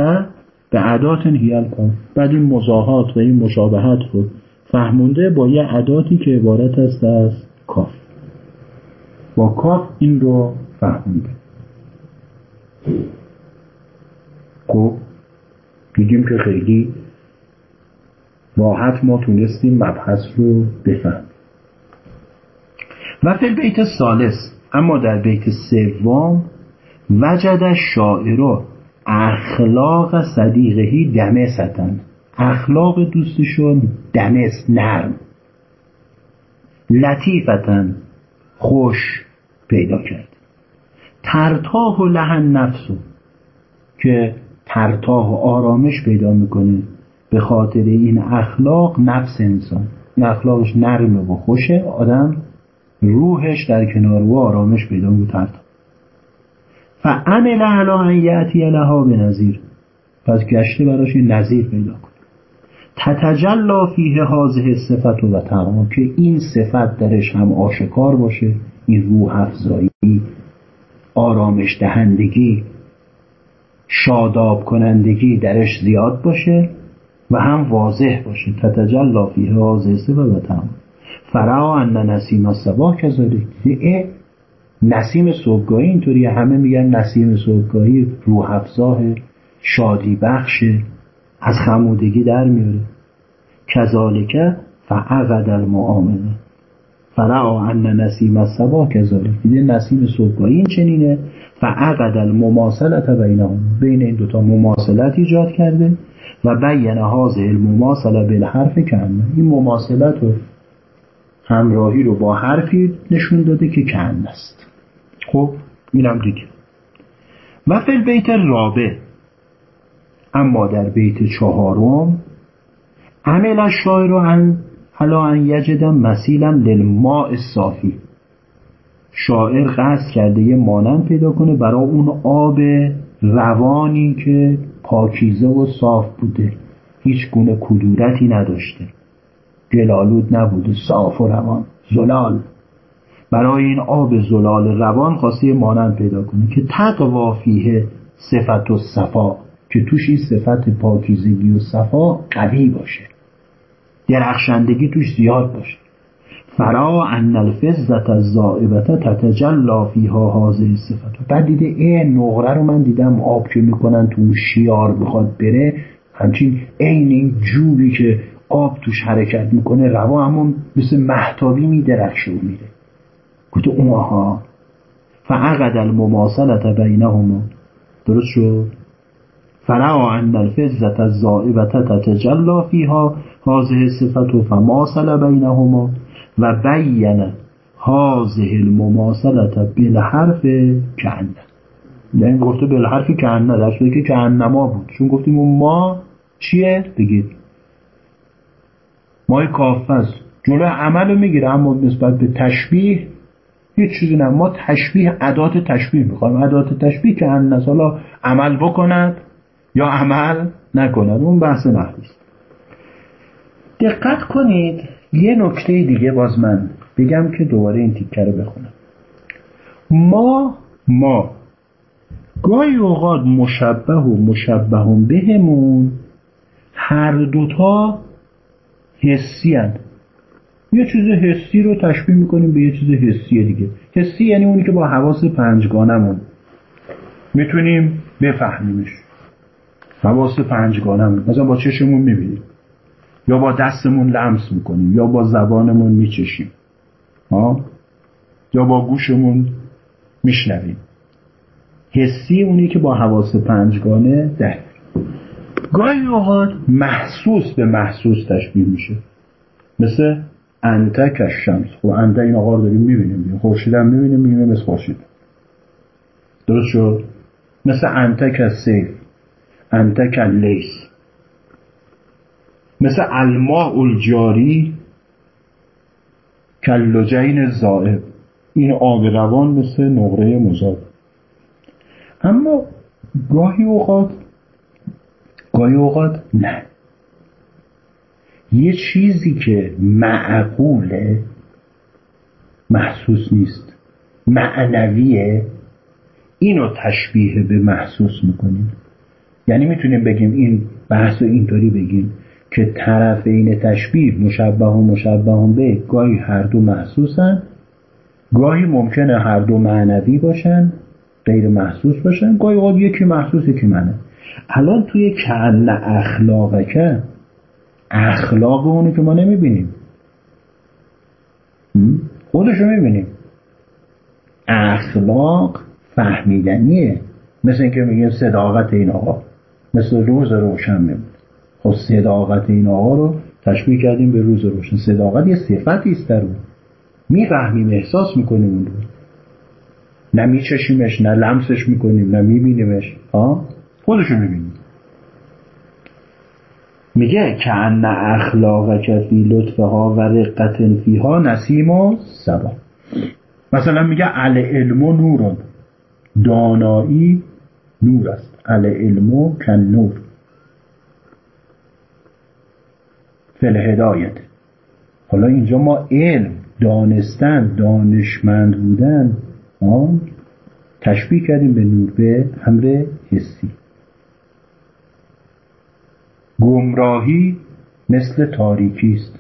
به عدات هیل کن. بعد این مزاحات و این مشابهت رو فهمونده با یه عداتی که عبارت است از کاف. با کاف این رو فهمونده. خب دیدیم که خیلی راحت ما تونستیم مبحث رو بفهم و فی بیت سالس اما در بیت سوم وجد شاعر اخلاق صدیقهی دمستن اخلاق دوستشون دمس نرم. لطیفتن خوش پیدا کرد. ترتاه و لحن نفسو که ترتاه و آرامش پیدا می‌کنه به خاطر این اخلاق نفس انسان. این اخلاقش نرمه و خوشه. آدم روحش در کنار و آرامش پیدا می‌کنه. فعمل علا ان لها به نظیر پس گشته براش نظیر پیدا کن تتجلا فیه حاضه صفت و تمام. که این صفت درش هم آشکار باشه. این روح افزایی آرامش دهندگی شاداب کنندگی درش زیاد باشه. و هم واضح باشه تتجلا فیه حاضه صفت و تمام فرا ان نسیم الصباح کذالک نسیم صبحگاهی اینطوری. همه میگن نسیم صبحگاهی روح افزاه شادی بخش از خمودگی در میاره. کذالک فعقد المعامله فرعا ان نسیم الصبا کذالک دیده نسیم صبحگاهی این چنینه. فعقد المماثلت بینهم. بین این دوتا مماثلت ایجاد کرده. و بین هازه المماثله بالحرف کنه این مماثلت و همراهی رو با حرفی نشون داده که کن است. خب اینم دیگه. و فل بیت رابع اما در بیت چهارم عمل شاعر ان حالا ان یجد مسیلا للماء صافی شاعر قصد کرده یه مانند پیدا کنه برای اون آب روانی که پاکیزه و صاف بوده. هیچ گونه کدورتی نداشته. گلالود نبوده صاف و روان. زلال. برای این آب زلال روان خواسته مانند پیدا کنه که تقوا فیه صفت و صفا که توش این صفت پاکیزگی و صفا قوی باشه. درخشندگی توش زیاد باشه. فرا ان الفزت الزائبت تتجلا فیها حاضر صفت بعد دیده ای نقره رو من دیدم آب که می‌کنن تو شیار بخواد بره. همچین عین این جوبی که آب توش حرکت می‌کنه روا همون مثل محتابی میدرخشه و میره گفت اونها فعقد المماثلت بینهما درست شد؟ فرعا ان الفزت الزائبت تتجلا فیها هذه صفت فماثل بینهما و بین هذه المماثلت بالحرف کعن یعنی گفته بالحرف کعن در صورتی که کعنما بود. چون گفتیم ما چیه؟ بگید. مای کافه جلو عمل می‌گیره اما نسبت به تشبیه هیچ چیزی نه. ما تشبیه عدات تشبیه می‌خوایم. عدات تشبیه که ان حالا عمل بکند یا عمل نکند؟ اون بحث نحویست دقت کنید. یه نکته دیگه باز من بگم که دوباره این تیکه رو بخونم. ما ما. گاهی اوقات مشبه و مشبه بهمون هر دوتا حسی هن. یه چیز حسی رو تشبیه می‌کنیم به یه چیز حسی دیگه. حسی یعنی اونی که با حواس پنجگانمون می‌تونیم بفهمیمش. حواس پنجگانمون مثلا با چشمون می‌بینیم. یا با دستمون لمس می‌کنیم یا با زبانمون میچشیم. یا با گوشمون میشنویم. حسی اونی که با حواس پنجگانه ده گاهی اوقات محسوس به محسوس تشبیه میشه. مثل انتک شمس خب انته این آقا رو داریم می‌بینیم خورشید هم می‌بینیم می‌بینیم مثل خورشید. درست شد؟ مثل انتک سیف انتک لیس مثل الماء الجاری کلوجین زائب این آب روان مثل نقره مذاب اما گاهی اوقات گاهی اوقات نه. یه چیزی که معقوله محسوس نیست. معنویه. اینو تشبیه به محسوس می‌کنیم. یعنی می‌تونیم بگیم این بحث اینطوری بگیم. که طرف این تشبیه مشبه و مشبه به گاهی هر دو محسوسن گاهی ممکنه هر دو معنوی باشن غیر محسوس باشن گاهی اوقات یکی محسوس یکی منه. الان توی کعن اخلاقکه اخلاق اونی که ما نمی‌بینیم. خودشو می‌بینیم. اخلاق فهمیدنیه. مثل اینکه میگیم صداقت این آقا. مثل روز روشن میمونه خب صداقت این آقا رو تشبیه کردیم به روز روشن. صداقت یه صفتی است در اون. می‌فهمیم احساس می‌کنیم اون رو. نه میچشیمش نه لمسش می‌کنیم نه میبینیمش. ها خودشو می‌بینیم. میگه که ان اخلاق کفی لطفها و رقت فیها نسیم و سبا. مثلا میگه ال علم و نورون دانایی نور است. ال علم و کن نور فل هدایت. حالا اینجا ما علم دانستن دانشمند بودن تشبیه کردیم به نور به امر حسی. گمراهی مثل تاریکی است.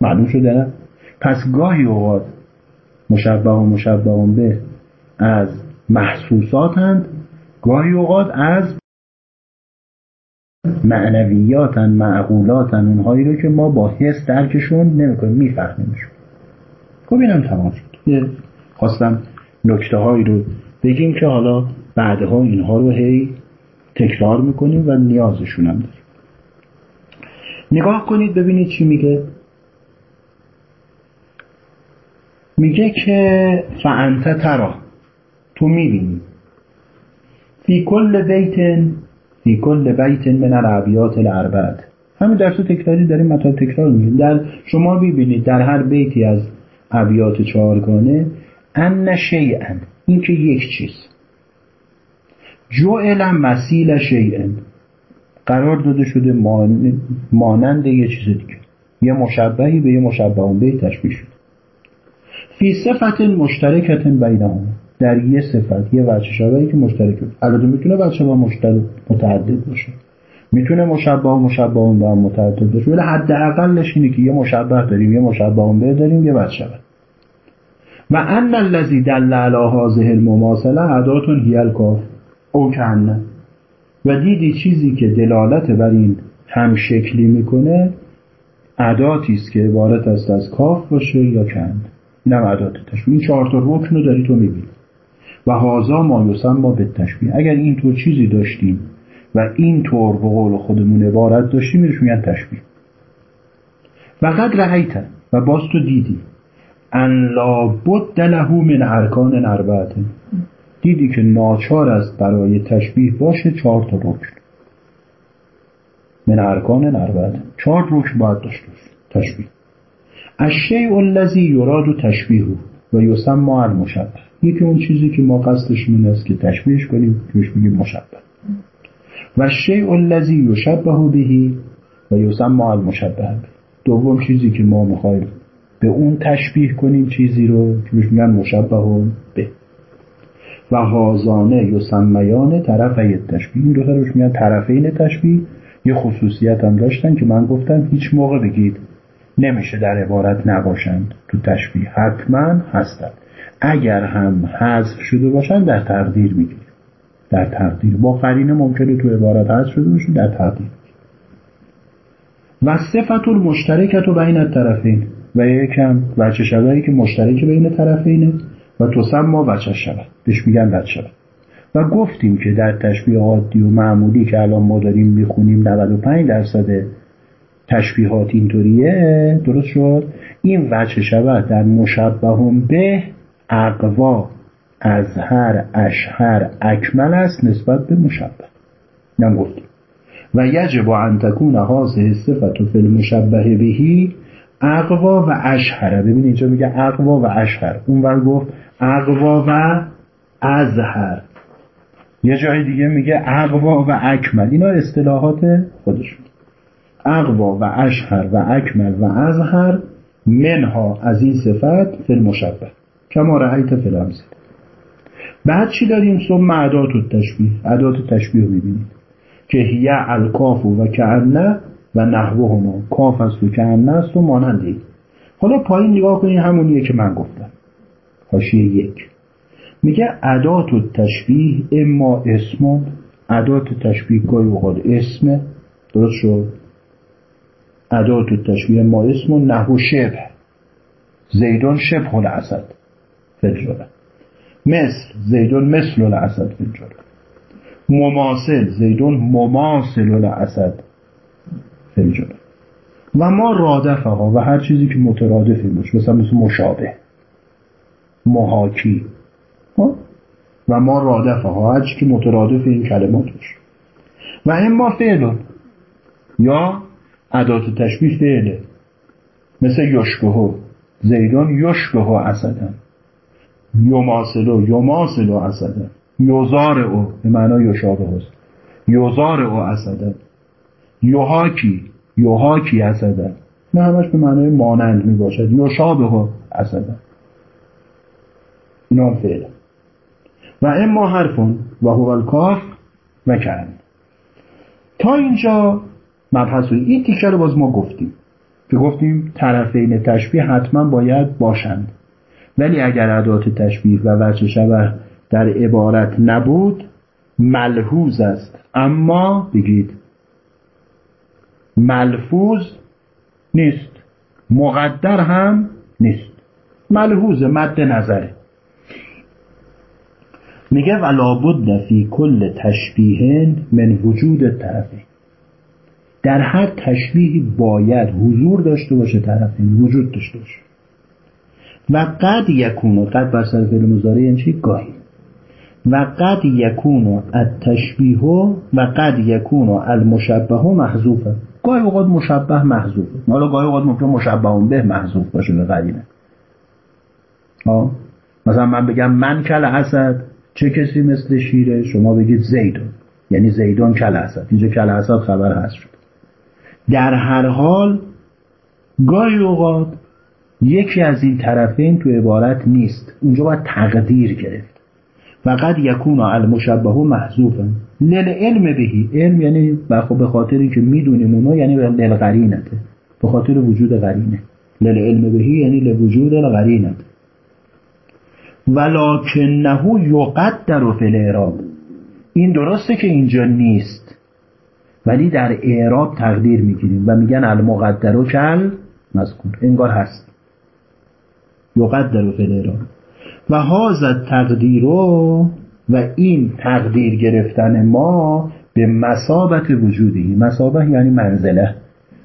معلوم شده نه؟ پس گاهی اوقات مشبه و مشبه به از محسوساتند گاهی اوقات از معنویاتن معقولاتن اونهایی رو که ما با حس درکشون نمی‌کنیم میفهمیمشون. خب اینم تمام شد خواستم نکته هایی رو بگیم که حالا بعدها اینها رو هی تکرار می‌کنیم و نیازشون هم داریم. نگاه کنید ببینید چی میگه. میگه که فانت ترا تو می‌بینی. فی کل بیت فی کل بیت من العبیات الاربعه همین درس تکراری داریم مطلب تکرار میگیم در شما ببینید در هر بیتی از ابیات چهارگانه ان شیئا این که یک چیز. جعل مسیل شیئا قرار داده شده مانند یه چیز دیگه. یه مشبهی به یه مشبه به تشبیه شده. فی صفت مشترکت بینهم. در یه صفت یه وجه شبهی که مشترک البته می‌تونه بچه با مشترک متعدد باشه. می‌تونه مشبه و مشبه به هم متعدد باشه. ولی حداقلش اینه که یه مشبه داریم یه مشبه به داریم یه شبه و ان الذی دل علی هذه المماثله ادات هی الکاف او کنه و دیدی چیزی که دلالت بر این هم شکلی می‌کنه عداتی است که عبارت است از کاف باشه یا کند اینم عدات این چهار تا رکن رو داری تو می‌بینی. و هازا ما ما به تشبیه. اگر اینطور چیزی داشتیم و اینطور به قول خودمون عبارت داشتیم میرش میگن تشبیه. و قد رأیت و باز تو دیدی. ان لا بد له من ارکان اربعه دیدی که ناچار است برای تشبیه باشه چهار تا رکن. من ارکان اربعه چهار رکن باید داشته تشبیه. الشیء الذی یراد تشبیه و یسمى المشبه. یکی اون چیزی که ما قصدش این است که تشبیهش کنیم که میگیم مشبه. و الشیء الذی یشبه بهی و یسمى المشبه. دوم چیزی که ما می‌خوایم به اون تشبیه کنیم چیزی رو که بهش میگن مشبه به. و هازانه یسمیان طرفی تشبیه. این دو تا میگن طرفین تشبیه. یه خصوصیت هم داشتن که من گفتم هیچ موقع بگید نمیشه در عبارت نباشند. تو تشبیه حتما هستند اگر هم حذف شده باشند در تقدیر می‌گیریم در تقدیر. با قرینه ممکنه تو عبارت حذف شده باشه در تقدیر. و صفت المشترکت و بین طرفین و یکم وچه شبهی که مشترک بین طرفینه و ما وچه شبه. بهش میگن وچه شبه. و گفتیم که در تشبیه عادی و معمولی که الان ما داریم می‌خونیم 95 درصد تشبیهات اینطوریه. درست شد؟ این وجه شبه در مشبه به اقوا ازهر اشهر اکمل است نسبت به مشبه. نم گفتیم و یجب ان تکون هذه صفت فی المشبه بهی اقوا و اشهره ببین اینجا میگه اقوا و اشهر. اون گفت اقوا و ازهر. یه جای دیگه میگه اقوا و اکمل. اینا اصطلاحات خودشون. اقوا و اشهر و اکمل و ازهر منها از این صفت فی المشبه. کما رأیت فی بعد چی داریم؟ ثم عدات تشبیه عدات تشبیه می‌بینید که هیه الکاف و کعنه و نحوهما. کاف است و کعنه است و ماننده حالا پایین نگاه کنید همونیه که من گفتم. حاشیه یک. میگه عدات تشبیه اما اسم. عدات تشبیه گاهی اوقات اسم. درست شد؟ عدات تشبیه ما اسم نحو شبه. زیدان شبه الاسد. فلجره مثل زیدون مثل الاسد فلجره مماثل زیدون مماثل الاسد فلجره و ما رادفه ها و هر چیزی که مترادفی باشه مثلا مثل مشابه محاکی. و ما رادفه ها هر چیزی که مترادف این کلمات باشه. و اما فعل. یا ادات تشبیه فعله مثل یشبهو. زیدان یشبهو اسدن. یماسلو یماسلو اسدن یوزار او به معنای یشابه هست یوزار او اسدن یوهاکی یوهاکی اسدن نه همش به معنای مانند می باشد یشابه اسدن اینا هم فعله و اما حرفون و هو الکاف و تا اینجا مبحث این تیکه رو باز ما گفتیم. که گفتیم طرفین تشبیه حتما باید باشند. ولی اگر ادات تشبیه و وجه شبه در عبارت نبود ملحوظ است. اما بگید ملفوظ نیست. مقدر هم نیست. ملحوظ مد نظره میگه و لابد فی کل تشبیه من وجود طرفین. در هر تشبیهی باید حضور داشته باشه طرفین وجود داشته باشه. و قد یکونو قد بر سر فعل مضارع یعنی گاهی. و قد یکونو التشبیه و قد یکونو المشبه محذوفه. گاهی اوقات مشبه محذوفه. حالا گاهی اوقات ممکن مشبه به محذوف باشه به قرینه. مثلا من بگم من کل اسد چه کسی مثل شیره؟ شما بگید زیدون. یعنی زیدون کل اسد. اینجا کل اسد خبر هست شد. در هر حال گاهی اوقات یکی از این طرفین تو عبارت نیست. اونجا باید تقدیر گرفت. و قد یکون المشبه محذوفا لل علم بهی علم یعنی به خاطر اینکه می‌دونیم اونا یعنی لل قرینته به خاطر وجود قرینه لل علم بهی یعنی لوجود القرینته ولکنه یقدر فی الاعراب. این درسته که اینجا نیست. ولی در اعراب تقدیر می‌گیریم. و میگن المقدر و کل مذکور. انگار هست. یقدر فی الاعراب و هازد تقدیر و این تقدیر گرفتن ما به مسابت وجودی. مسابه یعنی منزله.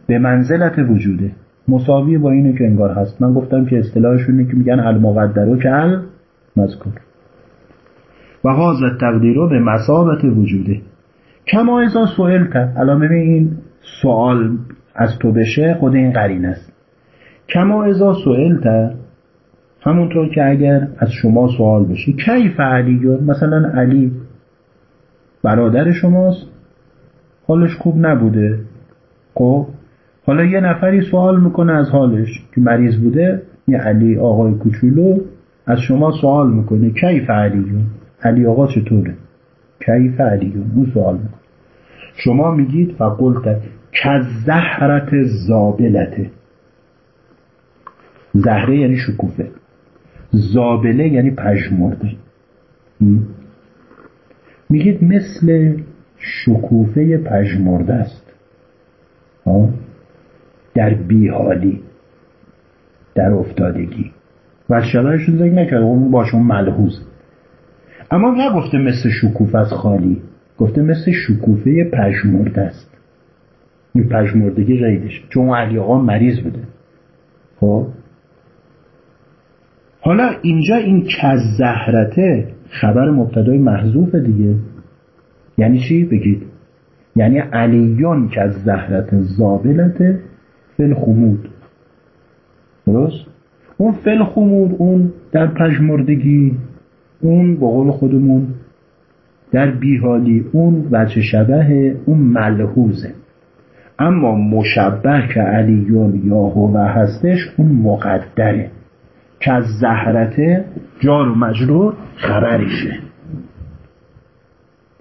به منزلت وجوده. مساوی با اینه که انگار هست. من گفتم که اصطلاحشونه که میگن المقدر و کل مذکور. و هازد تقدیرو به مسابت وجوده. کما ازا سوئلت الان ببین این سوال از تو بشه خود این قرین است. کما ازا سوئلت همونطور که اگر از شما سوال بشه کیف علیون مثلا علی برادر شماست حالش خوب نبوده. خب حالا یه نفری سوال می‌کنه از حالش که مریض بوده یه علی آقای کوچولو از شما سوال می‌کنه کیف علیون علی آقا چطوره؟ کیف علیون اون سوال می‌کنه. شما میگید که زهرت زابلته زهره یعنی شکوفه. زابله یعنی پژمرده. میگید مثل شکوفه پژمرده است. در بیحالی در افتادگی. و شبهشون ذکر نکرد اون باشون ملحوظ. اما نگفته مثل شکوفه از خالی گفته مثل شکوفه پژمرده است. این پژمردگی قیدش چون علی آقا مریض بوده. خب؟ حالا اینجا این کز زهرته خبر مبتدای محذوف دیگه. یعنی چی بگید؟ یعنی علیون که از زهرت زابلته فل خمود درست؟ اون فل خمود اون در پژمردگی اون به قول خودمون در بیحالی اون وجه شبه اون ملحوظه. اما مشبه که علیون یا هو هستش اون مقدره. که از زهرته جار و مجرور خبریشه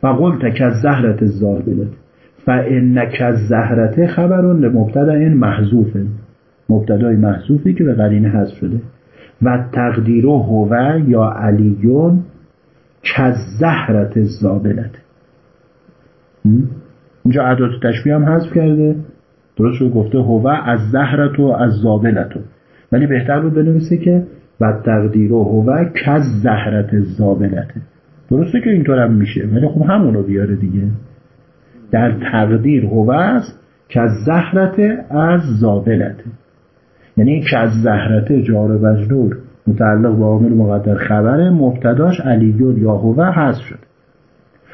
و قلت که از زهرت زابلت فانک از زهرته خبرون لمبتدا این محذوفه مبتدای محذوفی که به قرینه حذف شده. و تقدیر هو یا علیون که زهرت زابلت اینجا عدات تشبیه هم حذف کرده. درست شد گفته هو از زهرت و از زابلت. ولی بهتر بود بنویسه که و تقدیر و هو کز زهرت زابلته درسته که اینطور هم میشه ولی خب همونو بیاره دیگه. در تقدیر هو است که از زهرت از زابلته یعنی که از زهرته جار مجرور متعلق به عامل مقدر خبره مبتداش علیون یا هو هست شده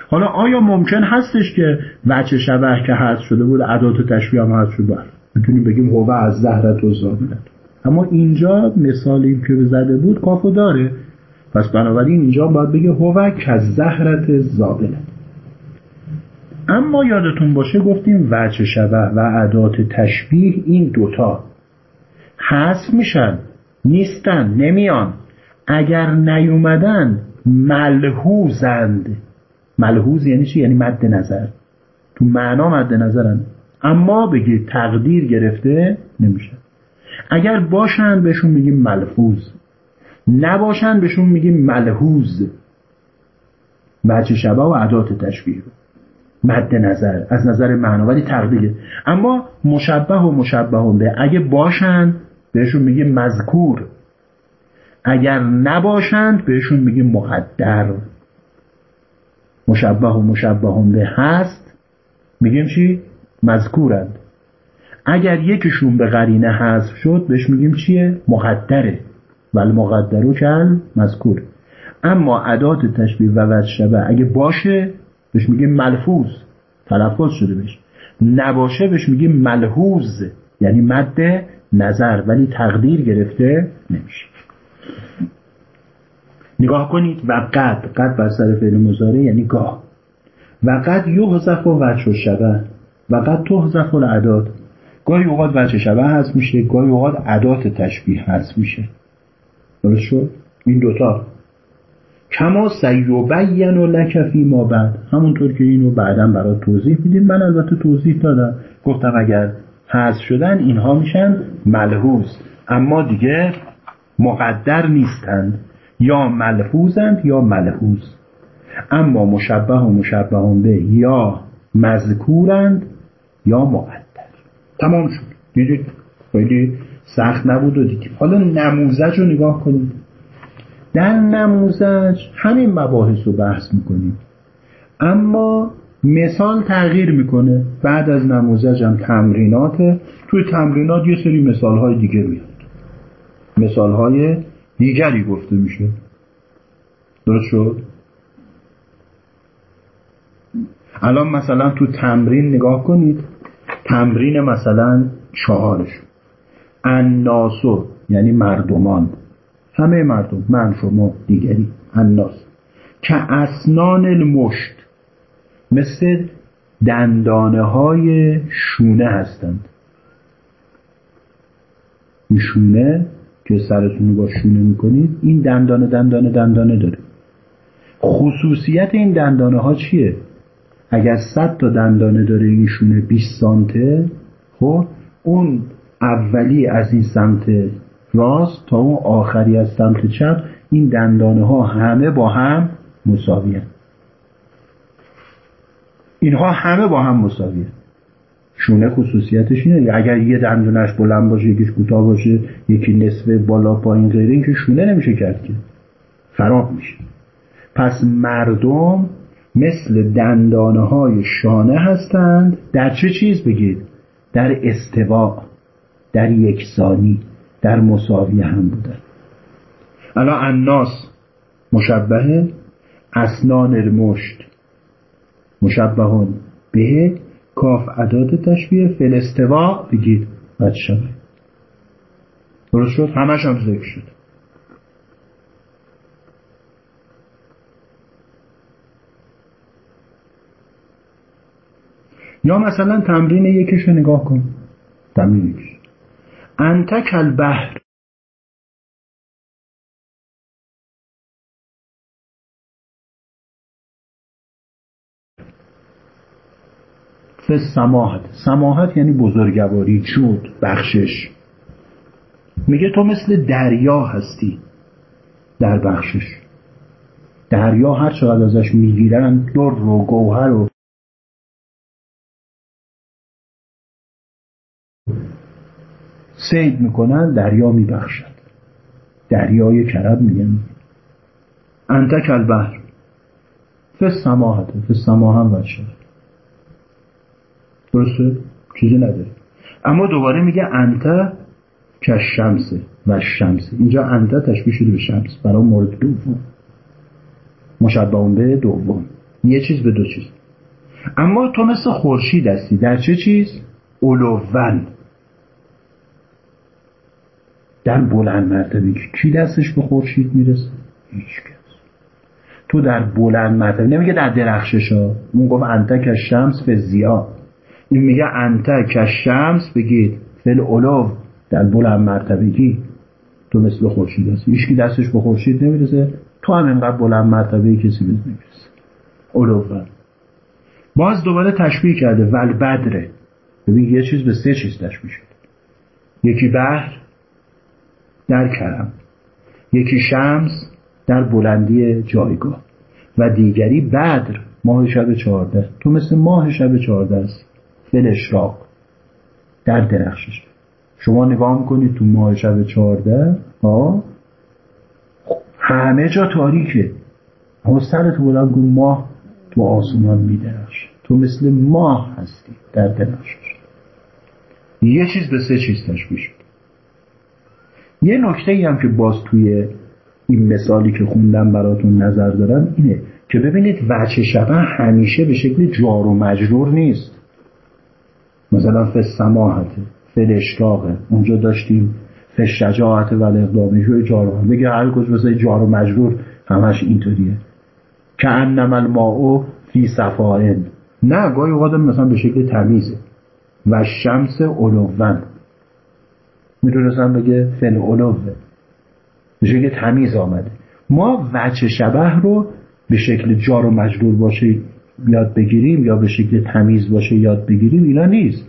حالا آیا ممکن هستش که وچه شبه که هست شده بود عدات تشبیه هم هست شده می‌تونیم بگیم هو از زهرت و زابلت اما اینجا مثالی که زده بود کافو داره. پس بنابراین اینجا باید بگه هو که زهرت زابلت اما یادتون باشه گفتیم وجه شبه و عدات تشبیه این دوتا حذف میشن نیستن نمیان. اگر نیومدن ملحوظند. ملحوظ یعنی چی؟ یعنی مد نظر. تو معنا مد نظرن. اما بگید تقدیر گرفته نمیشه. اگر باشن بهشون میگیم ملفوظ نباشن بهشون میگیم ملحوظ. وجه شبه و عدات تشبیه. مد نظر از نظر معنا ولی تقدیره اما مشبه و مشبه به اگه باشن بهشون میگیم مذکور. اگر نباشند بهشون میگیم مقدر. مشبه و مشبه به هست میگیم چی؟ مذکورند. اگر یکیشون به قرینه حذف شد بهش میگیم چیه؟ مقدره. ولی مقدرو کل مذکور. اما عدات تشبیه و وجه شبه اگه باشه بهش میگیم ملفوظ تلفظ شده بهش. نباشه بهش میگیم ملحوظ. یعنی مد نظر ولی تقدیر گرفته نمیشه. نگاه کنید. و قد قد بر سر فعل مزاره یعنی گاه. و قد یحذف و وجه و شبه. و قد تحذف العداد گاهی اوقات وجه شبه هست میشه گاهی اوقات عدات تشبیه هست میشه. درست شد؟ این دوتا کما سیبین و لکفی ما بعد. همونطور که اینو بعدا برای توضیح میدیم. من البته توضیح دادم. گفتم اگر حذف شدن اینها میشن ملحوظ. اما دیگه مقدر نیستند. یا ملحوظند یا ملحوظ. اما مشبه و مشبه به یا مذکورند یا مقدر تمام شد. دیدید خیلی سخت نبود و دیدیم حالا نموزج رو نگاه کنید در نموزج همین مباحث رو بحث می‌کنیم. اما مثال تغییر می‌کنه. بعد از نموزج هم تمریناته توی تمرینات یه سری مثال های دیگه میاد. مثال های دیگری گفته میشه. درست شد؟ الان مثلا تو تمرین نگاه کنید. تمرین مثلا چهارش. الناسو یعنی مردمان. همه مردم من شما دیگری. الناس که اسنان المشت. مثل دندانه های شونه هستند. این شونه که سرتون رو با شونه می‌کنید این دندانه دندانه دندانه داره. خصوصیت این دندانه ها چیه؟ اگر 100 تا دندانه داره این شونه 20 سانته خب اون اولی از این سمت راست تا اون آخری از سمت چپ این دندانه ها همه با هم مساویه اینها همه با هم مساویه شونه خصوصیتش اینه. اگر یه دندونش بلند باشه یکیش کوتاه باشه یکی نصف بالا پایین غیره این که شونه نمیشه کرد که. خراب میشه. پس مردم مثل دندانه های شانه هستند. در چه چیز بگید؟ در استوا در یکسانی در مساوی هم بودن. الان الناس مشبه اسنان المشت مشبهون به کاف عداد تشبیه فلستوا بگید. بچه شبه. درست شد؟ همش هم ذکر شد. یا مثلا تمرین رو نگاه کن. تمرین انتک البحر. سماحت. سماحت یعنی بزرگواری جود بخشش. میگه تو مثل دریا هستی. در بخشش. دریا هر چقدر ازش می‌گیرن در و گوهر و سید می‌کنن دریا میبخشد دریای کرم میگن. انتک البحر. فس سماحته فس سماح هم بچه درسته؟ چیزی نداره. اما دوباره میگه انت که شمسه و شمس اینجا انت تشبیه شده به شمس. برای مورد دوم. مشبه به دوم. یه چیز به دو چیز. اما تو مثل خورشید هستی. در چه چیز؟ اولوون. در بلند مرتبه کی دستش به خورشید می‌رسه؟ هیچ کس. تو در بلند مرتبه نمیگه در درخشش ها اون گفت انته که شمس به زیا. این میگه انته که شمس بگید فل اولو در بلند مرتبگی تو مثل خورشید هستی. هیچ دستش به خورشید نمی‌رسه. تو هم اینقدر بلند مرتبه کسی بهت نمی‌رسه. اولوون باز دوباره تشبیه کرده ول بدره ببین یه چیز به سه چیز تشبیه شده. یکی بحر در کرم یکی شمس در بلندی جایگاه و دیگری بدر ماه شب چهارده. تو مثل ماه شب چهارده است. اشراق در درخشش. شما نگاه می‌کنید تو ماه شب چهارده؟ ها همه جا تاریکه. اما سرت بلند کن ماه تو آسمان میدرخش. تو مثل ماه هستی در درخشش. یه چیز به سه چیز تشبیه شد. یه نکته ای هم که باز توی این مثالی که خوندم براتون نظر دارم اینه که ببینید وچه شبه همیشه به شکل جار و مجرور نیست. مثلا فس سماحته فل اشراقه اونجا داشتیم. فش شجاعت و الاقدامی جوی جار و بگه هر کجا مثلا جار و مجرور همش اینطوریه. که انم الماء فی صفائن نه گاهی اوقات مثلا به شکل تمیزه. و شمس علوون می‌تونستم بگه فل علوه. به شکل تمیز آمده. ما وچه شبه رو به شکل جار و مجرور باشه یاد بگیریم یا به شکل تمیز باشه یاد بگیریم اینا نیست.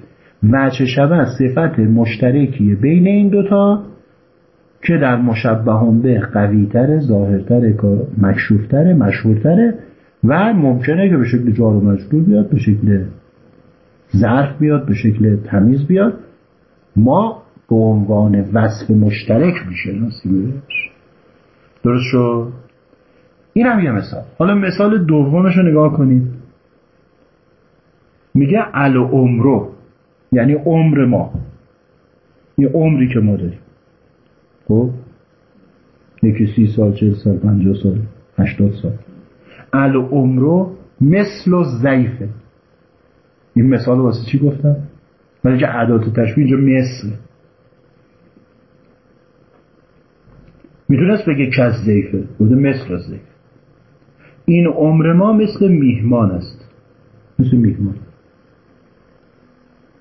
وچه شبه صفت مشترکیه بین این دوتا که در مشبه به قویتر ظاهرتر مکشوفتره مشهورتره و ممکنه که به شکل جار و مجرور بیاد به شکل ظرف بیاد به شکل تمیز بیاد. ما به عنوان وصف مشترک میشناسیمش درست شد؟ این هم یه مثال. حالا مثال دومش رو نگاه کنید میگه ال عمرو یعنی عمر ما. یه عمری که ما داریم. خب؟ یکی سی سال چه سال پنجاه سال هشتاد سال. ال عمرو مثل و ضعیفه. این مثال واسه چی گفتم؟ ولی که عدات تشبیه اینجا مثل. می‌تونست بگه کس ضعیفه بوده مثل ضعیف. این عمر ما مثل میهمان است. مثل میهمان.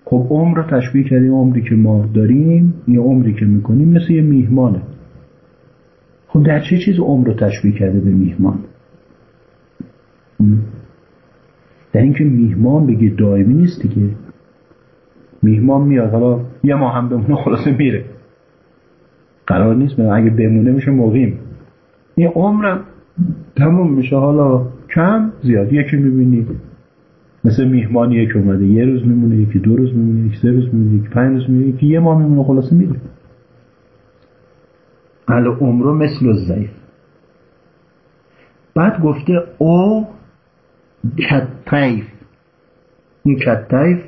خب عمر رو تشبیه کردیم عمری که ما داریم یه عمری که می‌کنیم مثل یه میهمانه. خب در چه چیز عمر رو تشبیه کرده به میهمان؟ در اینکه میهمان بگه دائمی نیست دیگه. میهمان میاد حالا یه ماه هم بمونه خلاصه میره. قرار نیست. اگه بمونه میشه مقیم. این عمرم تموم میشه. حالا کم زیاد. یکی می‌بینید مثل میهمانی که اومده. یه روز میمونه یکی دو روز میمونه یکی سه روز میمونه یکی پنج روز میمونه یکی یه ماه میمونه. خلاصه میره العمر مثل الضيف بعد گفته أو كالطيف. این كالطيف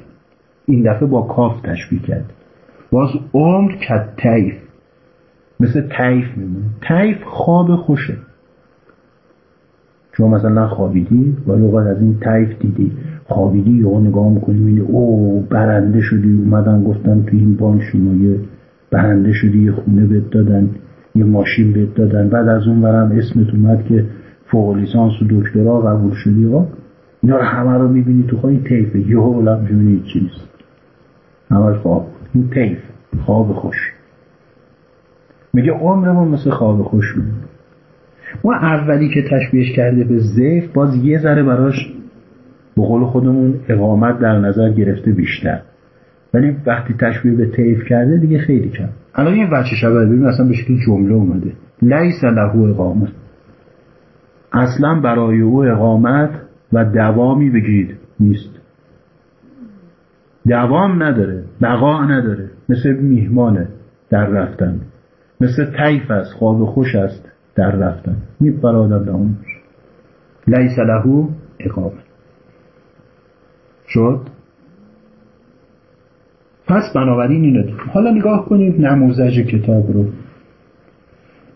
این دفعه با کاف تشبیه کرد. باز عمر كالطيف. مثل طیف میمونه. طیف خواب خوشه. شما مثلا خوابیدی؟ ولی اوقات از این تیف دیدی. خوابیدی یا نگاه می‌کنی او برنده شدی. اومدن گفتن تو این بانک شما یه برنده شدی یه خونه بهت دادن یه ماشین بهت دادن. بعد از اون برم اسمت اومد که فوق لیسانس و دکترا قبول شدی. ها اینا رو همه رو می‌بینی تو خواه این تیفه یه بلند می‌بینی چی نیست همه خواب. این تیف خواب خوش. میگه عمرمون مثل خواب خوش میمونه ما اولی که تشبیهش کرده به زیف باز یه ذره براش به قول خودمون اقامت در نظر گرفته بیشتر. ولی وقتی تشبیه به تیف کرده دیگه خیلی کم. الان این بچه شبه ببین اصلا به شکل جمله اومده. لیس له اقامت. اصلا برای او اقامت و دوامی بگید نیست. دوام نداره بقا نداره. مثل میهمانه در رفتن. مثل تیف است خواب خوش است در رفتن. میپر آدم اون. لیس له اقامه شد؟ پس بنابراین اینو حالا نگاه کنید نموزج کتاب رو.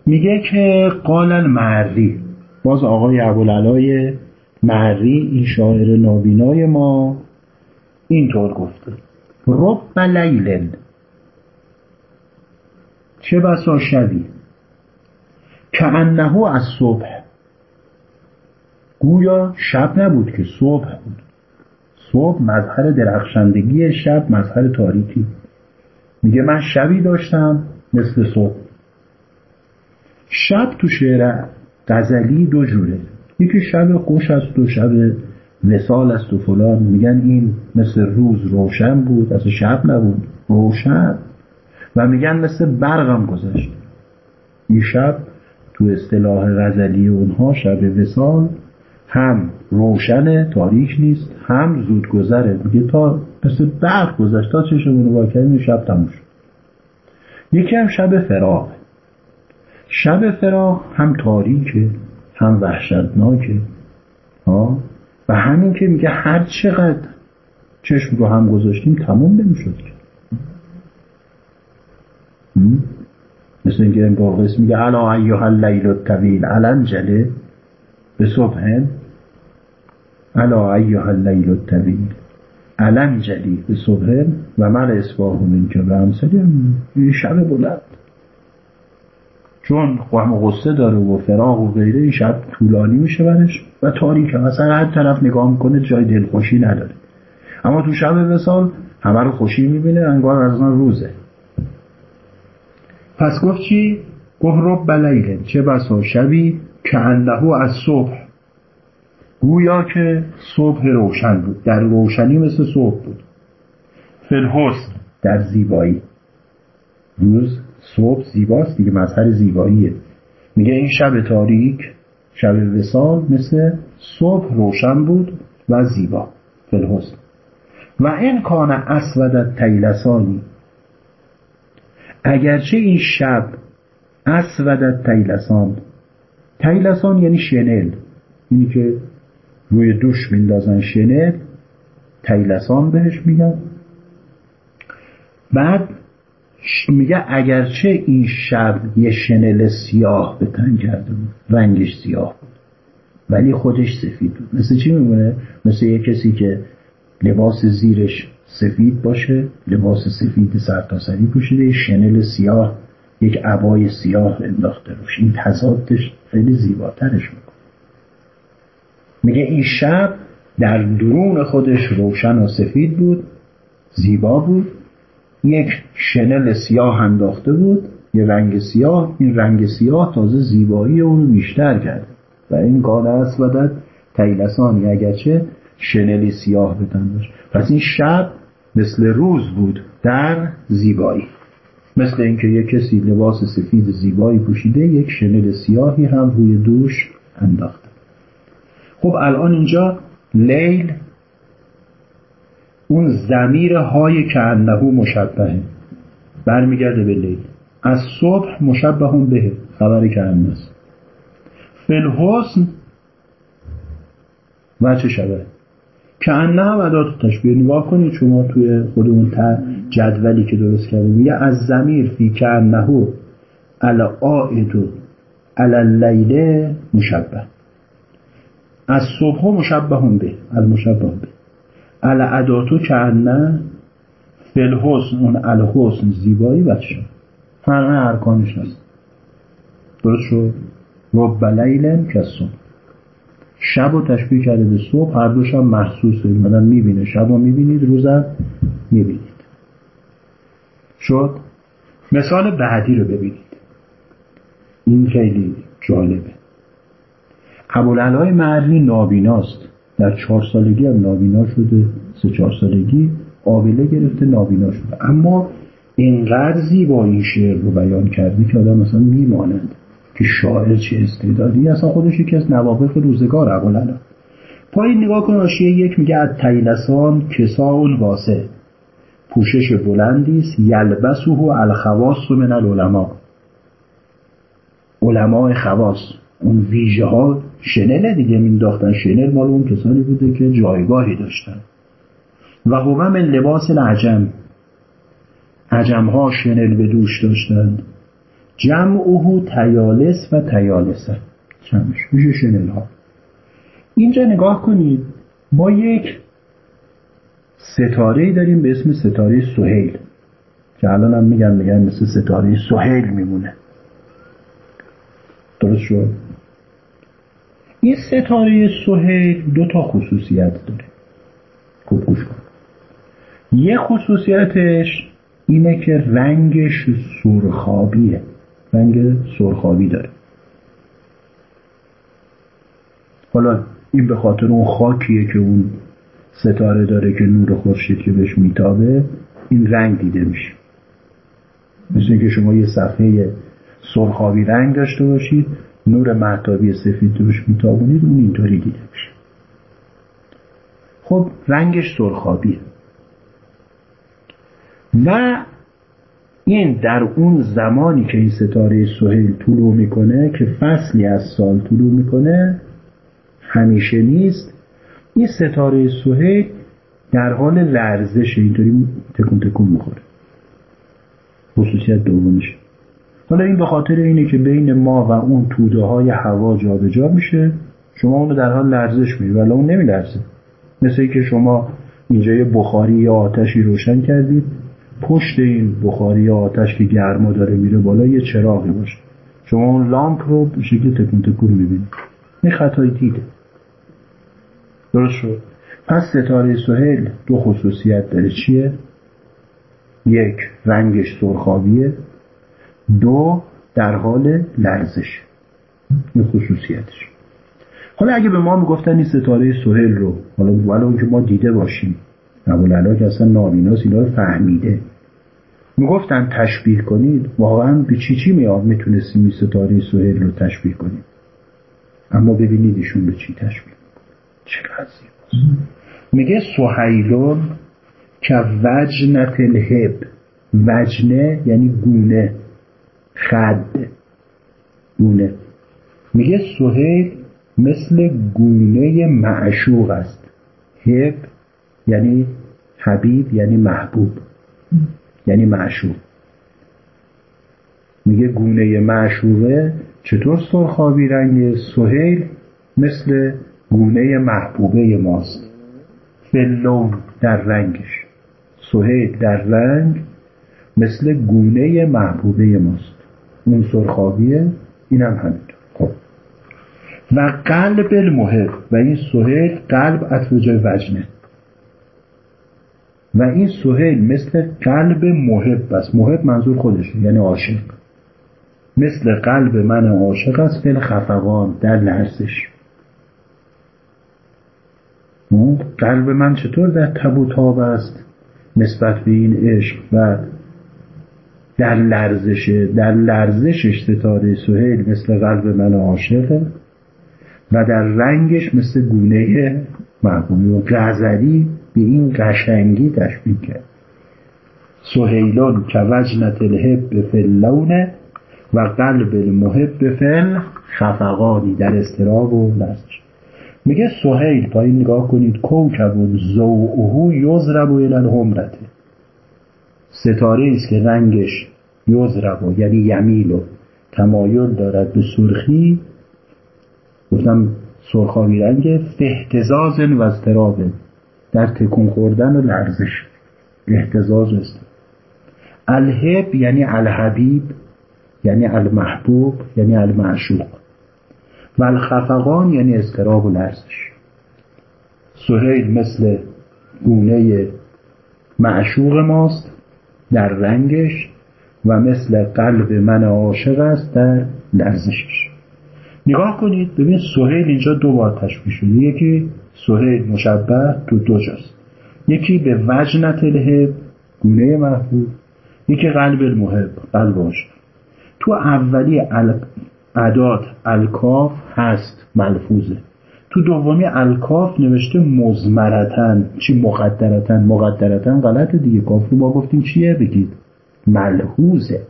میگه که قال المعری. باز آقای ابوالعلای معری این شاعر نابینای ما اینطور گفته. رب لیلن چه بسا شبی؟ که انهو از صبح. گویا شب نبود که صبح بود. صبح مظهر درخشندگی شب مظهر تاریکی. میگه من شبی داشتم مثل صبح. شب تو شعر غزلی دو جوره. یکی شب خوش است و شب وسال است و فلان. میگن این مثل روز روشن بود. از شب نبود. روشن. و میگن مثل برقم گذشت این شب تو اصطلاح غزلی اونها شب وسال هم روشن تاریک نیست هم زود گذره میگه تا مثل برق گذشت تا چشمون رو شب تموم شد. یکی هم شب فراغ. شب فراغ هم تاریکه هم وحشتناکه. ها؟ و همین که میگه هر چقدر چشم رو هم گذاشتیم تموم نمی‌شد مثل اینکه قرقس میگه علا ایها اللیل الطویل علن جله به صبح. علا ایها اللیل الطویل علن جلی به صبح. و من اصباح من که به همسلی شب بلند. چون غم غصه داره و فراغ و غیره این شب طولانی میشه برش. و تاریکه مثلا هر طرف نگاه می‌کنه جای دلخوشی نداره. اما تو شب وسال همه رو خوشی می‌بینه انگار از روزه. پس گفت چی؟ گفت رب لیله چه بسا شبی که انهو از صبح. گویا که صبح روشن بود در روشنی مثل صبح بود. فلحسن در زیبایی. روز صبح زیباست دیگه مظهر زیباییه. میگه این شب تاریک شب وسال مثل صبح روشن بود و زیبا. فلحسن و این کان اسودت تیلسانی اگرچه این شب اسودت تیلسان. تیلسان یعنی شنل. اینی که روی دوش میندازن شنل تیلسان بهش میگن. بعد میگه اگرچه این شب یه شنل سیاه به تن کرده بود رنگش سیاه بود ولی خودش سفید بود. مثل چی میمونه؟ مثل یه کسی که لباس زیرش سفید باشه لباس سفید سرتاسری پوشیده شنل سیاه یک عبای سیاه انداخته روش. این تضادش خیلی زیباترش می‌کنه. میگه این شب در درون خودش روشن و سفید بود زیبا بود. یک شنل سیاه انداخته بود یه رنگ سیاه. این رنگ سیاه تازه زیبایی اون بیشتر کرد و این قانه اسودت تیلسانی اگرچه شنلی سیاه بتن داشت. پس این شب مثل روز بود در زیبایی. مثل اینکه یک کسی لباس سفید زیبایی پوشیده یک شنل سیاهی هم روی دوش انداخته خب الان اینجا لیل اون زمیر های که انهو مشبهه. برمیگرده به لیل. از صبح مشبه به خبر که است فلحسن و چه شبه؟ که انه هم ادات تشبیه نگاه کنید شما توی خودمون جدولی که درست کردیم. میگه از زمیر فی که انهو علا آئدو علا لیله مشبه. از صبح مشبه به المشبه به. علا اداتو که انه فلحسن اون الحسن زیبایی بچه همه ارکانش هست. درست شد؟ رب لیلن صبح شب رو تشبیه کرده به صبح هر دوش هم محسوسه مدن می‌بینه. شب رو می‌بینید روزم می‌بینید. شد؟ مثال بعدی رو ببینید. این خیلی جالبه. ابوالعلای معری نابیناست. در چهار سالگی هم نابینا شده سه چهار سالگی قابله گرفته نابینا شده. اما اینقدر زیبا این شعر رو بیان کردی که آدم مثلا میمانند که شاعر چه استعدادی اصلا خودش یکی از نوابق روزگار ابوالعلا پایین نگاه کن راشیه یک میگه از تیلسان کساون واسه پوشش بلندی است. یلبسه الخواص من العلماء. علمای خواص. اون ویژه ها شنل دیگه مینداختن شنل مال اون کسانی بوده که جایگاهی داشتن. و هو من لباس العجم. عجم ها شنل به دوش داشتند. جمع تیالس و تیالسه. جمعش. میشه شنل ها. اینجا نگاه کنید. ما یک ستاره داریم به اسم ستاره سهیل. که الان هم میگن میگن مثل ستاره سهیل میمونه. درست شد؟ این ستاره سهیل دو تا خصوصیت داره. خوب گوش کن. یه خصوصیتش اینه که رنگش سرخابیه. رنگ سرخابی داره. حالا این به خاطر اون خاکیه که اون ستاره داره که نور خورشید که بهش میتابه این رنگ دیده میشه. مثل اینکه شما یه صفحه سرخابی رنگ داشته باشید نور محتابی سفید روش میتابونید اون اینطوری دیده میشه. خب رنگش سرخابیه. و این در اون زمانی که این ستاره سهیل طلوع می‌کنه که فصلی از سال طلوع می‌کنه همیشه نیست. این ستاره سهیل در حال لرزش اینطوری تکون تکون می‌خوره. خصوصیت دومش. حالا این به خاطر اینه که بین ما و اون توده های هوا جابجا میشه. شما اونو در حال لرزش می‌بینید ولی اون نمیلرزه. مثل که شما اینجا یه بخاری یا آتشی روشن کردید. پشت این بخاری آتش که گرما داره میره بالا یه چراغی باشه. شما اون لامپ رو به شکل تکون تکون می‌بینید این خطای دیده. درست شد. پس ستاره سهل دو خصوصیت داره. چیه؟ یک رنگش سرخابیه. دو در حال لرزش. این خصوصیتش. حالا اگه به ما می‌گفتن این ستاره سهل رو حالا ولو که ما دیده باشیم. ابوالعلا که اصلا نابیناس اینا رو فهمیده. می‌گفتن تشبیه کنید واقعا به چی چی میاد می‌تونستیم این ستاره سهل رو تشبیه کنیم؟ اما ببینید ایشون به چی تشبیه چقدر زیباست. میگه سهیلون که وجنت الهب وجنه یعنی گونه خد. گونه. میگه سهیل مثل گونه معشوق است. هب یعنی حبیب یعنی محبوب. یعنی معشوق. میگه گونه معشوقه چطور سرخابی رنگ سهیل؟ مثل گونه محبوبه ماست. فلون در رنگش. سهیل در رنگ مثل گونه محبوبه ماست. اون سرخابیه اینم همینطور. خب. و قلب المحب. و این سهیل قلب از جای وجنه. و این سهیل مثل قلب محب است. محب منظور خودشه یعنی عاشق. مثل قلب من عاشق است فل خفقان در لرزش. قلب من چطور در تب و تاب است؟ نسبت به این عشق و در لرزش در لرزشش ستاره سهیل مثل قلب من عاشقه و در رنگش مثل گونه محبوبی و غزلی به این قشنگی تشبیه کرد. سهیلان که وجنت الهب فلونه و قلب المحب فل خفقانی در استراب و لرزش میگه سهیل پایین نگاه کنید کوکب و زوعهو یزرب و الالحمرته ستاره است که رنگش یزرب یعنی یمیل و تمایل دارد به سرخی. گفتم سرخاوی رنگ احتزاز و اضطراب. در تکون خوردن و لرزش. احتزاز است. الهب یعنی الحبیب یعنی المحبوب یعنی المعشوق. و الخفقان یعنی استراب و لرزش. سهیل مثل گونه معشوق ماست در رنگش و مثل قلب من عاشق است در لرزشش. نگاه کنید ببینید سهیل اینجا دو بار تشبیه شده. یکی سهیل مشبه تو دو جاست. یکی به وجنت الهب گونه محبوب. یکی قلب المحب قلب عاشق. تو اولی عداد الکاف هست ملفوظه. تو دومی الکاف نوشته مزمرتن چی مقدرتن مقدرتن غلط دیگه. کاف رو ما گفتیم چیه؟ بگید. ملحوظه.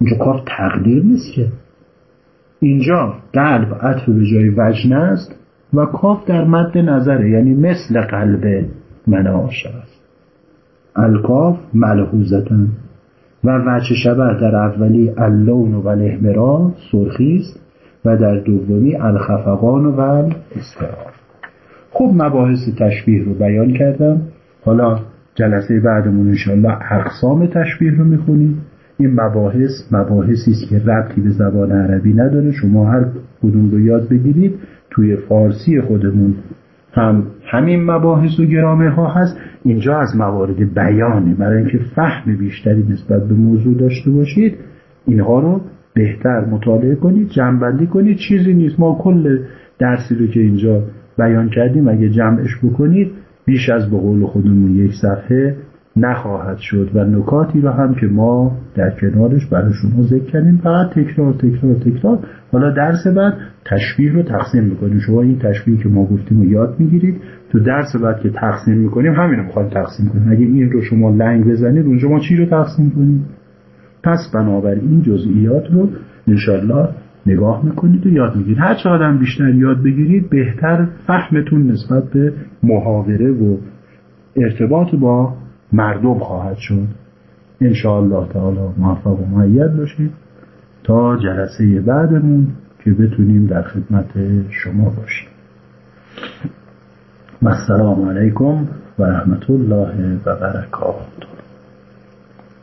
اینجا کاف تقدیر نیست که. اینجا قلب عطف به جای وجنه است. و کاف در مد نظره یعنی مثل قلب من عاشق است الکاف ملحوظتن و وجه شبه در اولی اللون و الاحمرار سرخی است و در دومی الخفقان و الاسترار خب مباحث تشبیه رو بیان کردم. حالا جلسه بعدمون انشاءالله اقسام تشبیه رو می‌خونیم. این مباحث مباحثی است که ربطی به زبان عربی نداره. شما هر کدوم رو یاد بگیرید. توی فارسی خودمون هم همین مباحث و گرامرها هست. اینجا از موارد بیانه. برای اینکه فهم بیشتری نسبت به موضوع داشته باشید اینها رو بهتر مطالعه کنید جمعبندی کنید. چیزی نیست. ما کل درسی رو که اینجا بیان کردیم اگه جمعش بکنید بیش از به قول خودمون یک صفحه نخواهد شد و نکاتی رو هم که ما در کنارش برای شما ذکر کردیم فقط تکرار تکرار تکرار. حالا درس بعد تشبیه رو تقسیم می‌کنیم. شما این تشبیه که ما گفتیم رو یاد می‌گیرید. تو درس بعد که تقسیم می‌کنیم همین رو می‌خوایم تقسیم کنیم. اگه این رو شما لنگ بزنید اونجا ما چی رو تقسیم کنیم؟ پس بنابراین این جزئیات رو انشالله نگاه می‌کنید و یاد می‌گیرید. هر چقدر بیشتر یاد بگیرید بهتر فهمتون نسبت به محاوره و ارتباط با مردم خواهد شد. انشاءالله تعالی موفق و معید باشید. تا جلسه بعدمون که بتونیم در خدمت شما باشیم. و السلام علیکم و رحمت الله و برکاته.